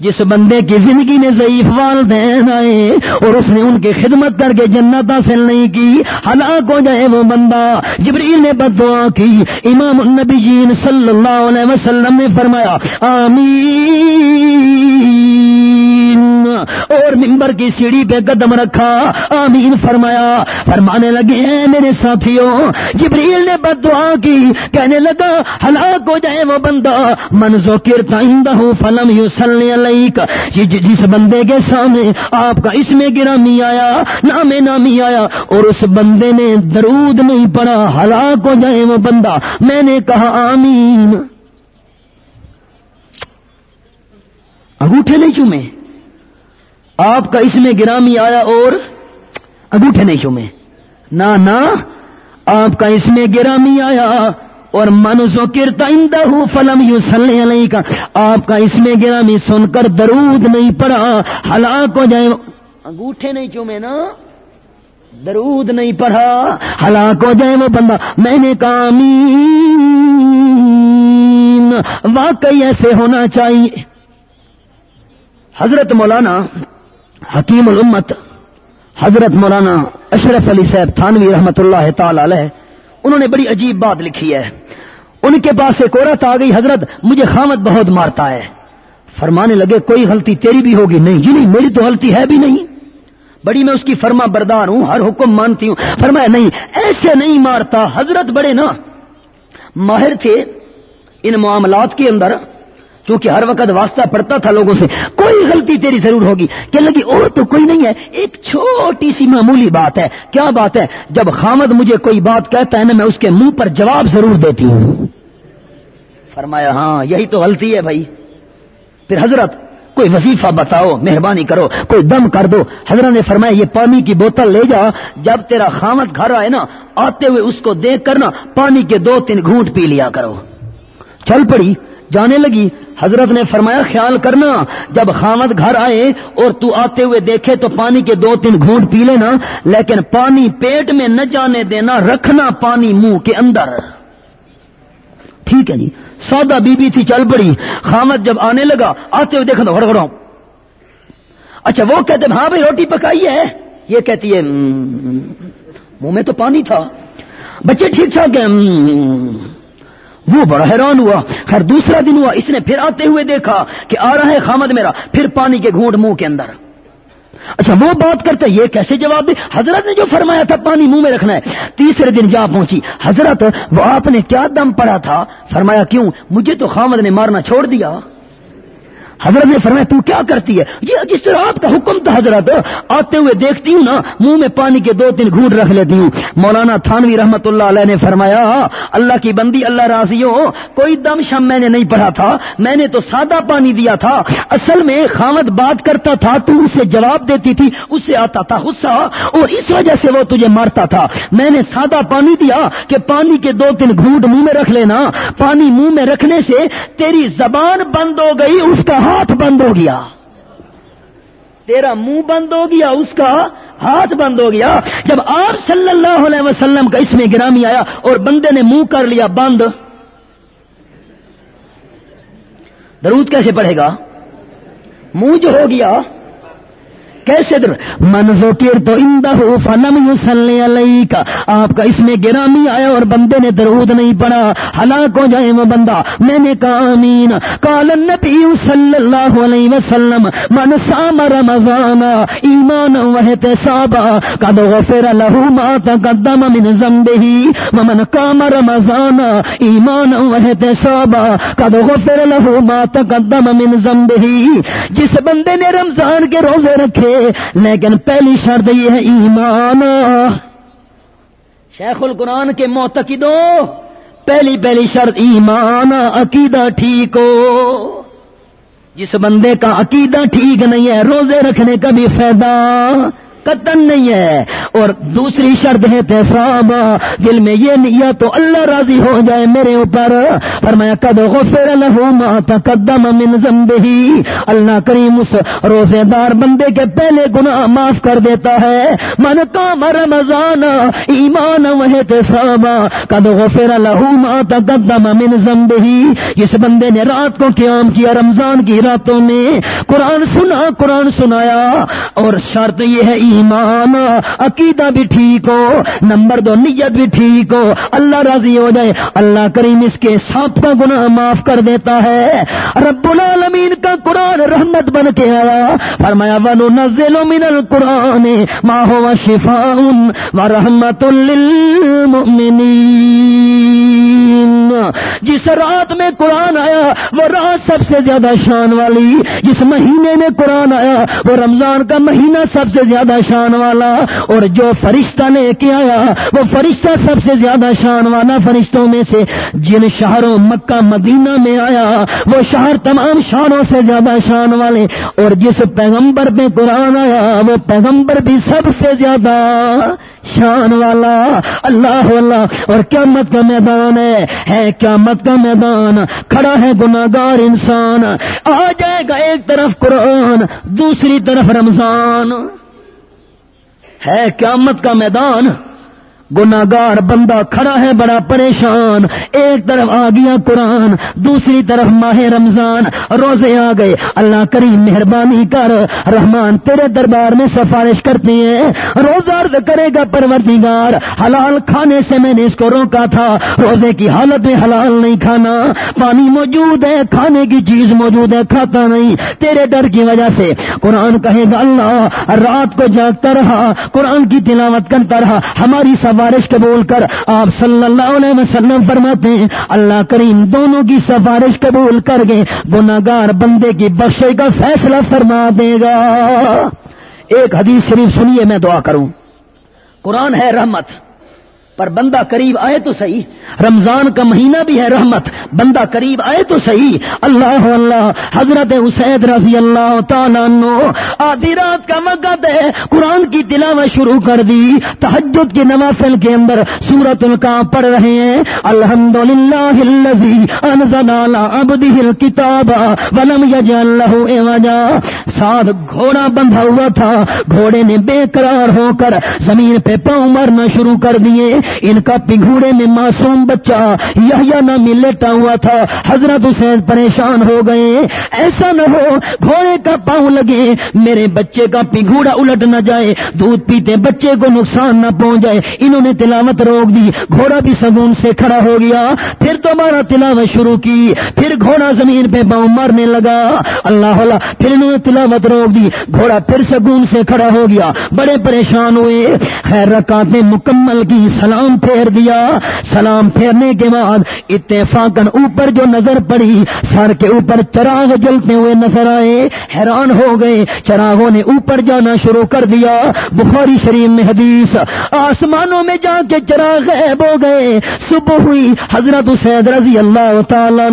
جس بندے کی زندگی میں ضعیف والدین آئے اور اس نے ان کی خدمت کر کے جنت حاصل نہیں کی، ہلاک ہو جائے وہ بندہ۔ جبریل نے بد دعا کی، امام النبی جین صلی اللہ علیہ وسلم نے فرمایا، آمین۔ اور ممبر کی سیڑھی پہ قدم رکھا۔ آمین فرمایا۔ فرمانے لگے ہیں میرے ساتھیوں، جبریل نے بد دعا کی۔ کہنے لگا، ہلاک ہو جائے وہ بندہ۔ منزو کرتا فلم یو سلنے جس بندے کے سامنے آپ کا اس میں گرامی آیا، نام نامی آیا، اور اس بندے نے درود نہیں پڑا ہلاک ہو جائے وہ بندہ۔ میں نے کہا، آمین۔ انگوٹھے نہیں چومے۔ آپ کا اس میں گرامی آیا اور انگوٹھے نہیں چومے۔ نہ آپ کا اس میں گرامی آیا اور منسو کرتا ہوں فلم یو علیہ کا آپ کا اس میں گرامی سن کر درود نہیں پڑا۔ ہلاک ہو جائے۔ انگوٹھے نہیں چومے نا۔ درود نہیں پڑھا۔ ہلاک ہو جائے وہ بندہ۔ میں نے کہا واقعی ایسے ہونا چاہیے۔ حضرت مولانا حکیم الامت حضرت مولانا اشرف علی صاحب تھانوی رحمت اللہ تعالی علیہ، انہوں نے بڑی عجیب بات لکھی ہے۔ ان کے پاس ایک عورت آ گئی، حضرت، مجھے خامت بہت مارتا ہے۔ فرمانے لگے، کوئی غلطی تیری بھی ہوگی؟ نہیں جی نہیں، میری تو غلطی ہے بھی نہیں۔ بڑی میں اس کی فرما بردار ہوں، ہر حکم مانتی ہوں۔ فرمایا، نہیں، ایسے نہیں مارتا، حضرت بڑے نا ماہر تھے۔ ان معاملات کے اندر کیونکہ ہر وقت واسطہ پڑتا تھا لوگوں سے۔ کوئی غلطی تیری ضرور ہوگی۔ کہ لگی، اور تو کوئی نہیں ہے۔ ایک چھوٹی سی معمولی بات ہے۔ کیا بات ہے؟ جب خامد مجھے کوئی بات کہتا ہے نا، میں اس کے منہ پر جواب ضرور دیتی ہوں۔ فرمایا ہاں یہی تو غلطی ہے بھائی۔ پھر حضرت، کوئی وظیفہ بتاؤ، مہربانی کرو، کوئی دم کر دو۔ حضرت نے فرمایا، یہ پانی کی بوتل لے جا۔ جب تیرا خامت گھر آئے نا، آتے ہوئے اس کو دیکھ کر نا، پانی کے دو تین گھونٹ پی لیا کرو۔ چل پڑی۔ جانے لگی۔ حضرت نے فرمایا، خیال کرنا، جب خامد گھر آئے اور تو آتے ہوئے دیکھے تو پانی کے دو تین گھونٹ پی لینا، لیکن پانی پیٹ میں نہ جانے دینا، رکھنا پانی منہ کے اندر۔ ٹھیک ہے جی سادہ بی بی تھی، چل پڑی۔ خامد جب آنے لگا، آتے ہوئے دیکھا تو گڑ اچھا وہ کہتے ہاں بھائی، روٹی پکائی ہے۔ یہ کہتی ہے منہ میں تو پانی تھا۔ بچے ٹھیک ٹھاک ہے وہ بڑا حیران ہوا۔ خیر دوسرا دن ہوا، اس نے پھر آتے ہوئے دیکھا کہ آ رہا ہے خامد میرا، پھر پانی کے گھونٹ منہ کے اندر۔ اچھا وہ بات کرتے یہ کیسے جواب دے؟ حضرت نے جو فرمایا تھا، پانی منہ میں رکھنا ہے۔ تیسرے دن جا پہنچی۔ حضرت، وہ آپ نے کیا دم پڑا تھا؟ فرمایا، کیوں؟ مجھے تو خامد نے مارنا چھوڑ دیا۔ حضرت نے فرمایا، تو کیا کرتی ہے؟ یہ جس طرح آپ کا حکم تھا حضرت، آتے ہوئے دیکھتی ہوں نا، منہ میں پانی کے دو تین گھونٹ رکھ لیتی ہوں۔ مولانا تھانوی رحمت اللہ علیہ نے فرمایا، اللہ کی بندی، اللہ راضی ہو کوئی دم شم میں نے نہیں پڑھا تھا، میں نے تو سادہ پانی دیا تھا۔ اصل میں خامد بات کرتا تھا، تو اسے جواب دیتی تھی اس سے آتا تھا غصہ، اور اس وجہ سے وہ تجھے مارتا تھا۔ میں نے سادہ پانی دیا کہ پانی کے دو تین گھونٹ منہ میں رکھ لینا۔ پانی منہ میں رکھنے سے تیری زبان بند ہو گئی، اس کا ہاتھ بند ہو گیا۔ تیرا منہ بند ہو گیا، اس کا ہاتھ بند ہو گیا۔ جب آپ صلی اللہ علیہ وسلم کا اس میں گرامی آیا اور بندے نے منہ کر لیا، بند۔ درود کیسے پڑھے گا؟ منہ جو ہو گیا کیسے در منظو کر تو اندہ فلم یوسلنے علیہ کا آپ کا اس میں گرامی آیا اور بندے نے درود نہیں پڑا ہلاک ہو جائے وہ بندہ۔ میں نے کہا آمین۔ قال النبی صلی اللہ علیہ وسلم، من سام رمضان، ایمان و احتسابا قد غفر له ما تقدم من ذنبه، ومن قام رمضان، ایمان و احتسابا قد غفر له ما تقدم من ذنبه. جس بندے نے رمضان کے روزے رکھے لیکن پہلی شرط یہ ہے ایمان۔ شیخ القرآن کے معتقدوں، پہلی پہلی شرط ایمان، عقیدہ ٹھیک ہو۔ جس بندے کا عقیدہ ٹھیک نہیں ہے، روزے رکھنے کا بھی فائدہ۔ قطن نہیں ہے۔ اور دوسری شرط ہے پیساب دل میں یہ نہیں تو اللہ راضی ہو جائے میرے اوپر۔ پر میں غفر له ما تقدم من ذنبه اللہ کریم اس روزے دار بندے کے پہلے گناہ معاف کر دیتا ہے۔ من قام رمضان، ایمان و احتساب قد غفر له ما تقدم من ذنبه جس بندے نے رات کو قیام کیا، رمضان کی راتوں میں قرآن سنا، قرآن سنایا۔ اور شرط یہ ہے ایمان، عقیدہ بھی ٹھیک ہو، نمبر دو، نیت بھی ٹھیک ہو، اللہ راضی ہو جائے، اللہ کریم اس کے ساتھ کا گناہ معاف کر دیتا ہے۔ رب العالمین کا قرآن رحمت بن کے آیا، فرمایا ونو نزل من القرآن ما ہو شفا و رحمت جس رات میں قرآن آیا، وہ رات سب سے زیادہ شان والی، جس مہینے میں قرآن آیا، وہ رمضان کا مہینہ سب سے زیادہ شان والا اور جو فرشتہ لے کے آیا، وہ فرشتہ سب سے زیادہ شان والا فرشتوں میں سے جن شہروں مکہ، مدینہ میں آیا، وہ شہر تمام شانوں سے زیادہ شان والے اور جس پیغمبر میں قرآن آیا، وہ پیغمبر بھی سب سے زیادہ شان والا۔ اللہ اللہ، اور قیامت کا میدان ہے ہے قیامت کا میدان۔ کھڑا ہے گناگار انسان۔ آ جائے گا ایک طرف قرآن، دوسری طرف رمضان۔ ہے قیامت کا میدان گناگار بندہ کھڑا ہے، بڑا پریشان۔ ایک طرف آ گیا قرآن، دوسری طرف ماہ رمضان۔ روزے آ گئے۔ اللہ کریم مہربانی کر، رحمان تیرے دربار میں سفارش کرتی ہے۔ روزہ کرے گا پروردگار۔ حلال کھانے سے میں نے اس کو روکا تھا۔ روزے کی حالت میں حلال نہیں کھانا۔ پانی موجود ہے، کھانے کی چیز موجود ہے، کھاتا نہیں۔ تیرے ڈر کی وجہ سے قرآن کہے گا، اللہ، رات کو جاگتا رہا، قرآن کی تلاوت کرتا رہا۔ ہماری سب سفارش قبول کر آپ صلی اللہ علیہ وسلم فرماتے ہیں، اللہ کریم دونوں کی سفارش قبول کر گئے گناگار بندے کی بخشے کا فیصلہ فرما دے گا۔ ایک حدیث شریف سنیے، میں دعا کروں۔ قرآن ہے رحمت۔ پر بندہ قریب آئے تو صحیح۔ رمضان کا مہینہ بھی ہے رحمت۔ بندہ قریب آئے تو صحیح۔ اللہ اللہ۔ حضرت حسین رضی اللہ تعالیٰ آدھی رات کا وقت ہے۔ قرآن کی تلاوت شروع کر دی۔ تحجد کے نوافل کے اندر سورت القا پڑھ رہے ہیں۔ الحمد للہ کتاب ولم یجعل وجا ساتھ گھوڑا بندھا ہوا تھا۔ گھوڑے نے بے قرار ہو کر زمین پہ پاؤں مارنا شروع کر دیے۔ ان کا پنگھوڑے میں معصوم بچہ یہ نہ لیٹا ہوا تھا۔ حضرت حسین پریشان ہو گئے۔ ایسا نہ ہو، گھوڑے کا پاؤں لگے۔ میرے بچے کا پنگھوڑا الٹ نہ جائے۔ دودھ پیتے بچے کو نقصان نہ پہنچ جائے انہوں نے تلاوت روک دی۔ گھوڑا بھی سگون سے کھڑا ہو گیا۔ پھر دوبارہ تلاوت شروع کی۔ پھر گھوڑا زمین پہ پاؤں مارنے لگا۔ اللہ اللہ پھر انہوں نے تلاوت روک دی۔ گھوڑا پھر سگون سے کھڑا ہو گیا۔ بڑے پریشان ہوئے۔ خیر رکاتے مکمل کی سلام پھیر دیا۔ سلام پھیرنے کے بعد اتفاق اوپر جو نظر پڑی، سر کے اوپر چراغ جلتے ہوئے نظر آئے۔ حیران ہو گئے۔ چراغوں نے اوپر جانا شروع کر دیا۔ بخاری شریف میں حدیث، آسمانوں میں جا کے چراغ غائب ہو گئے۔ صبح ہوئی، حضرت سید رضی اللہ تعالیٰ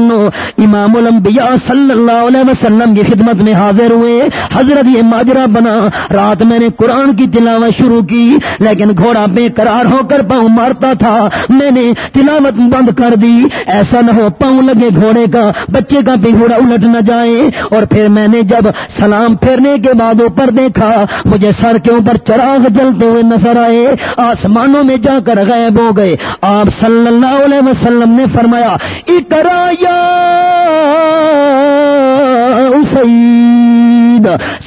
امام الانبیاء صلی اللہ علیہ وسلم کی خدمت میں حاضر ہوئے۔ حضرت یہ ماجرا بنا۔ رات میں نے قرآن کی تلاوت شروع کی، لیکن گھوڑا بے قرار ہو کر پاؤں مارتا تھا۔ میں نے تلاوت بند کر دی۔ ایسا نہ ہو پاؤں لگے گھوڑے کا۔ بچے کا بھی گھوڑا الٹ نہ جائے۔ اور پھر میں نے جب سلام پھیرنے کے بعد اوپر دیکھا، مجھے سر کے اوپر چراغ جلتے ہوئے نظر آئے۔ آسمانوں میں جا کر غائب ہو گئے۔ آپ صلی اللہ علیہ وسلم نے فرمایا اکرا یا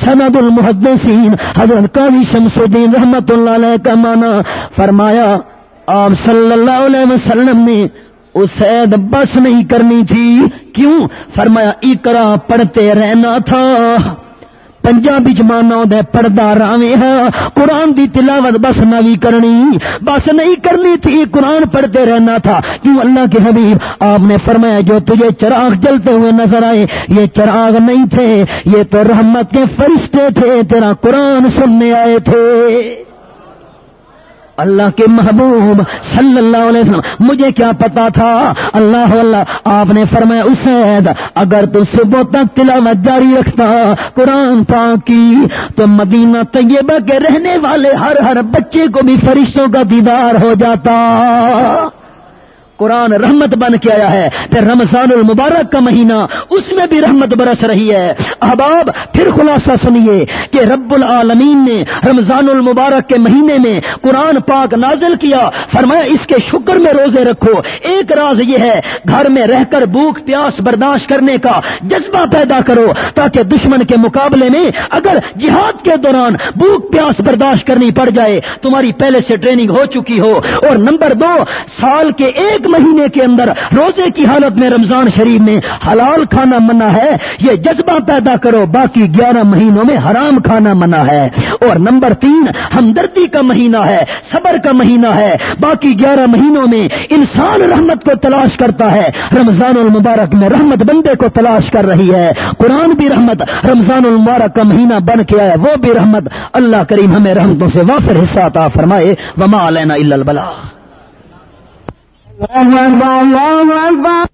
سند المحدثین، حضرت قاضی شمس الدین رحمت اللہ علیہ کا مانا فرمایا آپ صلی اللہ علیہ وسلم نے اسے بس نہیں کرنی تھی۔ کیوں؟ فرمایا اکرا پڑھتے رہنا تھا۔ پنجابی جمانا دے پردہ راوے ہاں قرآن دی تلاوت بس نہ بھی کرنی۔ بس نہیں کرنی تھی، قرآن پڑھتے رہنا تھا۔ کیوں؟ اللہ کے حبیب، آپ نے فرمایا، جو تجھے چراغ جلتے ہوئے نظر آئے، یہ چراغ نہیں تھے، یہ تو رحمت کے فرشتے تھے، تیرا قرآن سننے آئے تھے۔ اللہ کے محبوب صلی اللہ علیہ وسلم، مجھے کیا پتا تھا؟ اللہ اللہ آپ نے فرمایا، اسید، اگر تو صبح تک تلاوت جاری رکھتا قرآن پاک کی، تو مدینہ طیبہ کے رہنے والے ہر ہر بچے کو بھی فرشتوں کا دیدار ہو جاتا۔ قرآن رحمت بن کے آیا ہے، پھر رمضان المبارک کا مہینہ، اس میں بھی رحمت برس رہی ہے۔ احباب، پھر خلاصہ سنیے کہ رب العالمین نے رمضان المبارک کے مہینے میں قرآن پاک نازل کیا۔ فرمایا، اس کے شکر میں روزے رکھو۔ ایک راز یہ ہے، گھر میں رہ کر بھوک پیاس برداشت کرنے کا جذبہ پیدا کرو، تاکہ دشمن کے مقابلے میں اگر جہاد کے دوران بھوک پیاس برداشت کرنی پڑ جائے، تمہاری پہلے سے ٹریننگ ہو چکی ہو۔ اور نمبر دو، سال کے ایک مہینے کے اندر روزے کی حالت میں رمضان شریف میں حلال کھانا منع ہے، یہ جذبہ پیدا کرو، باقی گیارہ مہینوں میں حرام کھانا منع ہے۔ اور نمبر تین، ہمدردی کا مہینہ ہے، صبر کا مہینہ ہے۔ باقی گیارہ مہینوں میں انسان رحمت کو تلاش کرتا ہے۔ رمضان المبارک میں رحمت بندے کو تلاش کر رہی ہے۔ قرآن بھی رحمت، رمضان المبارک کا مہینہ بن کے آیا، وہ بھی رحمت۔ اللہ کریم ہمیں رحمتوں سے وافر حصہ عطا فرمائے۔ وما علینا الا البلاغ۔ الله أكبر الله أكبر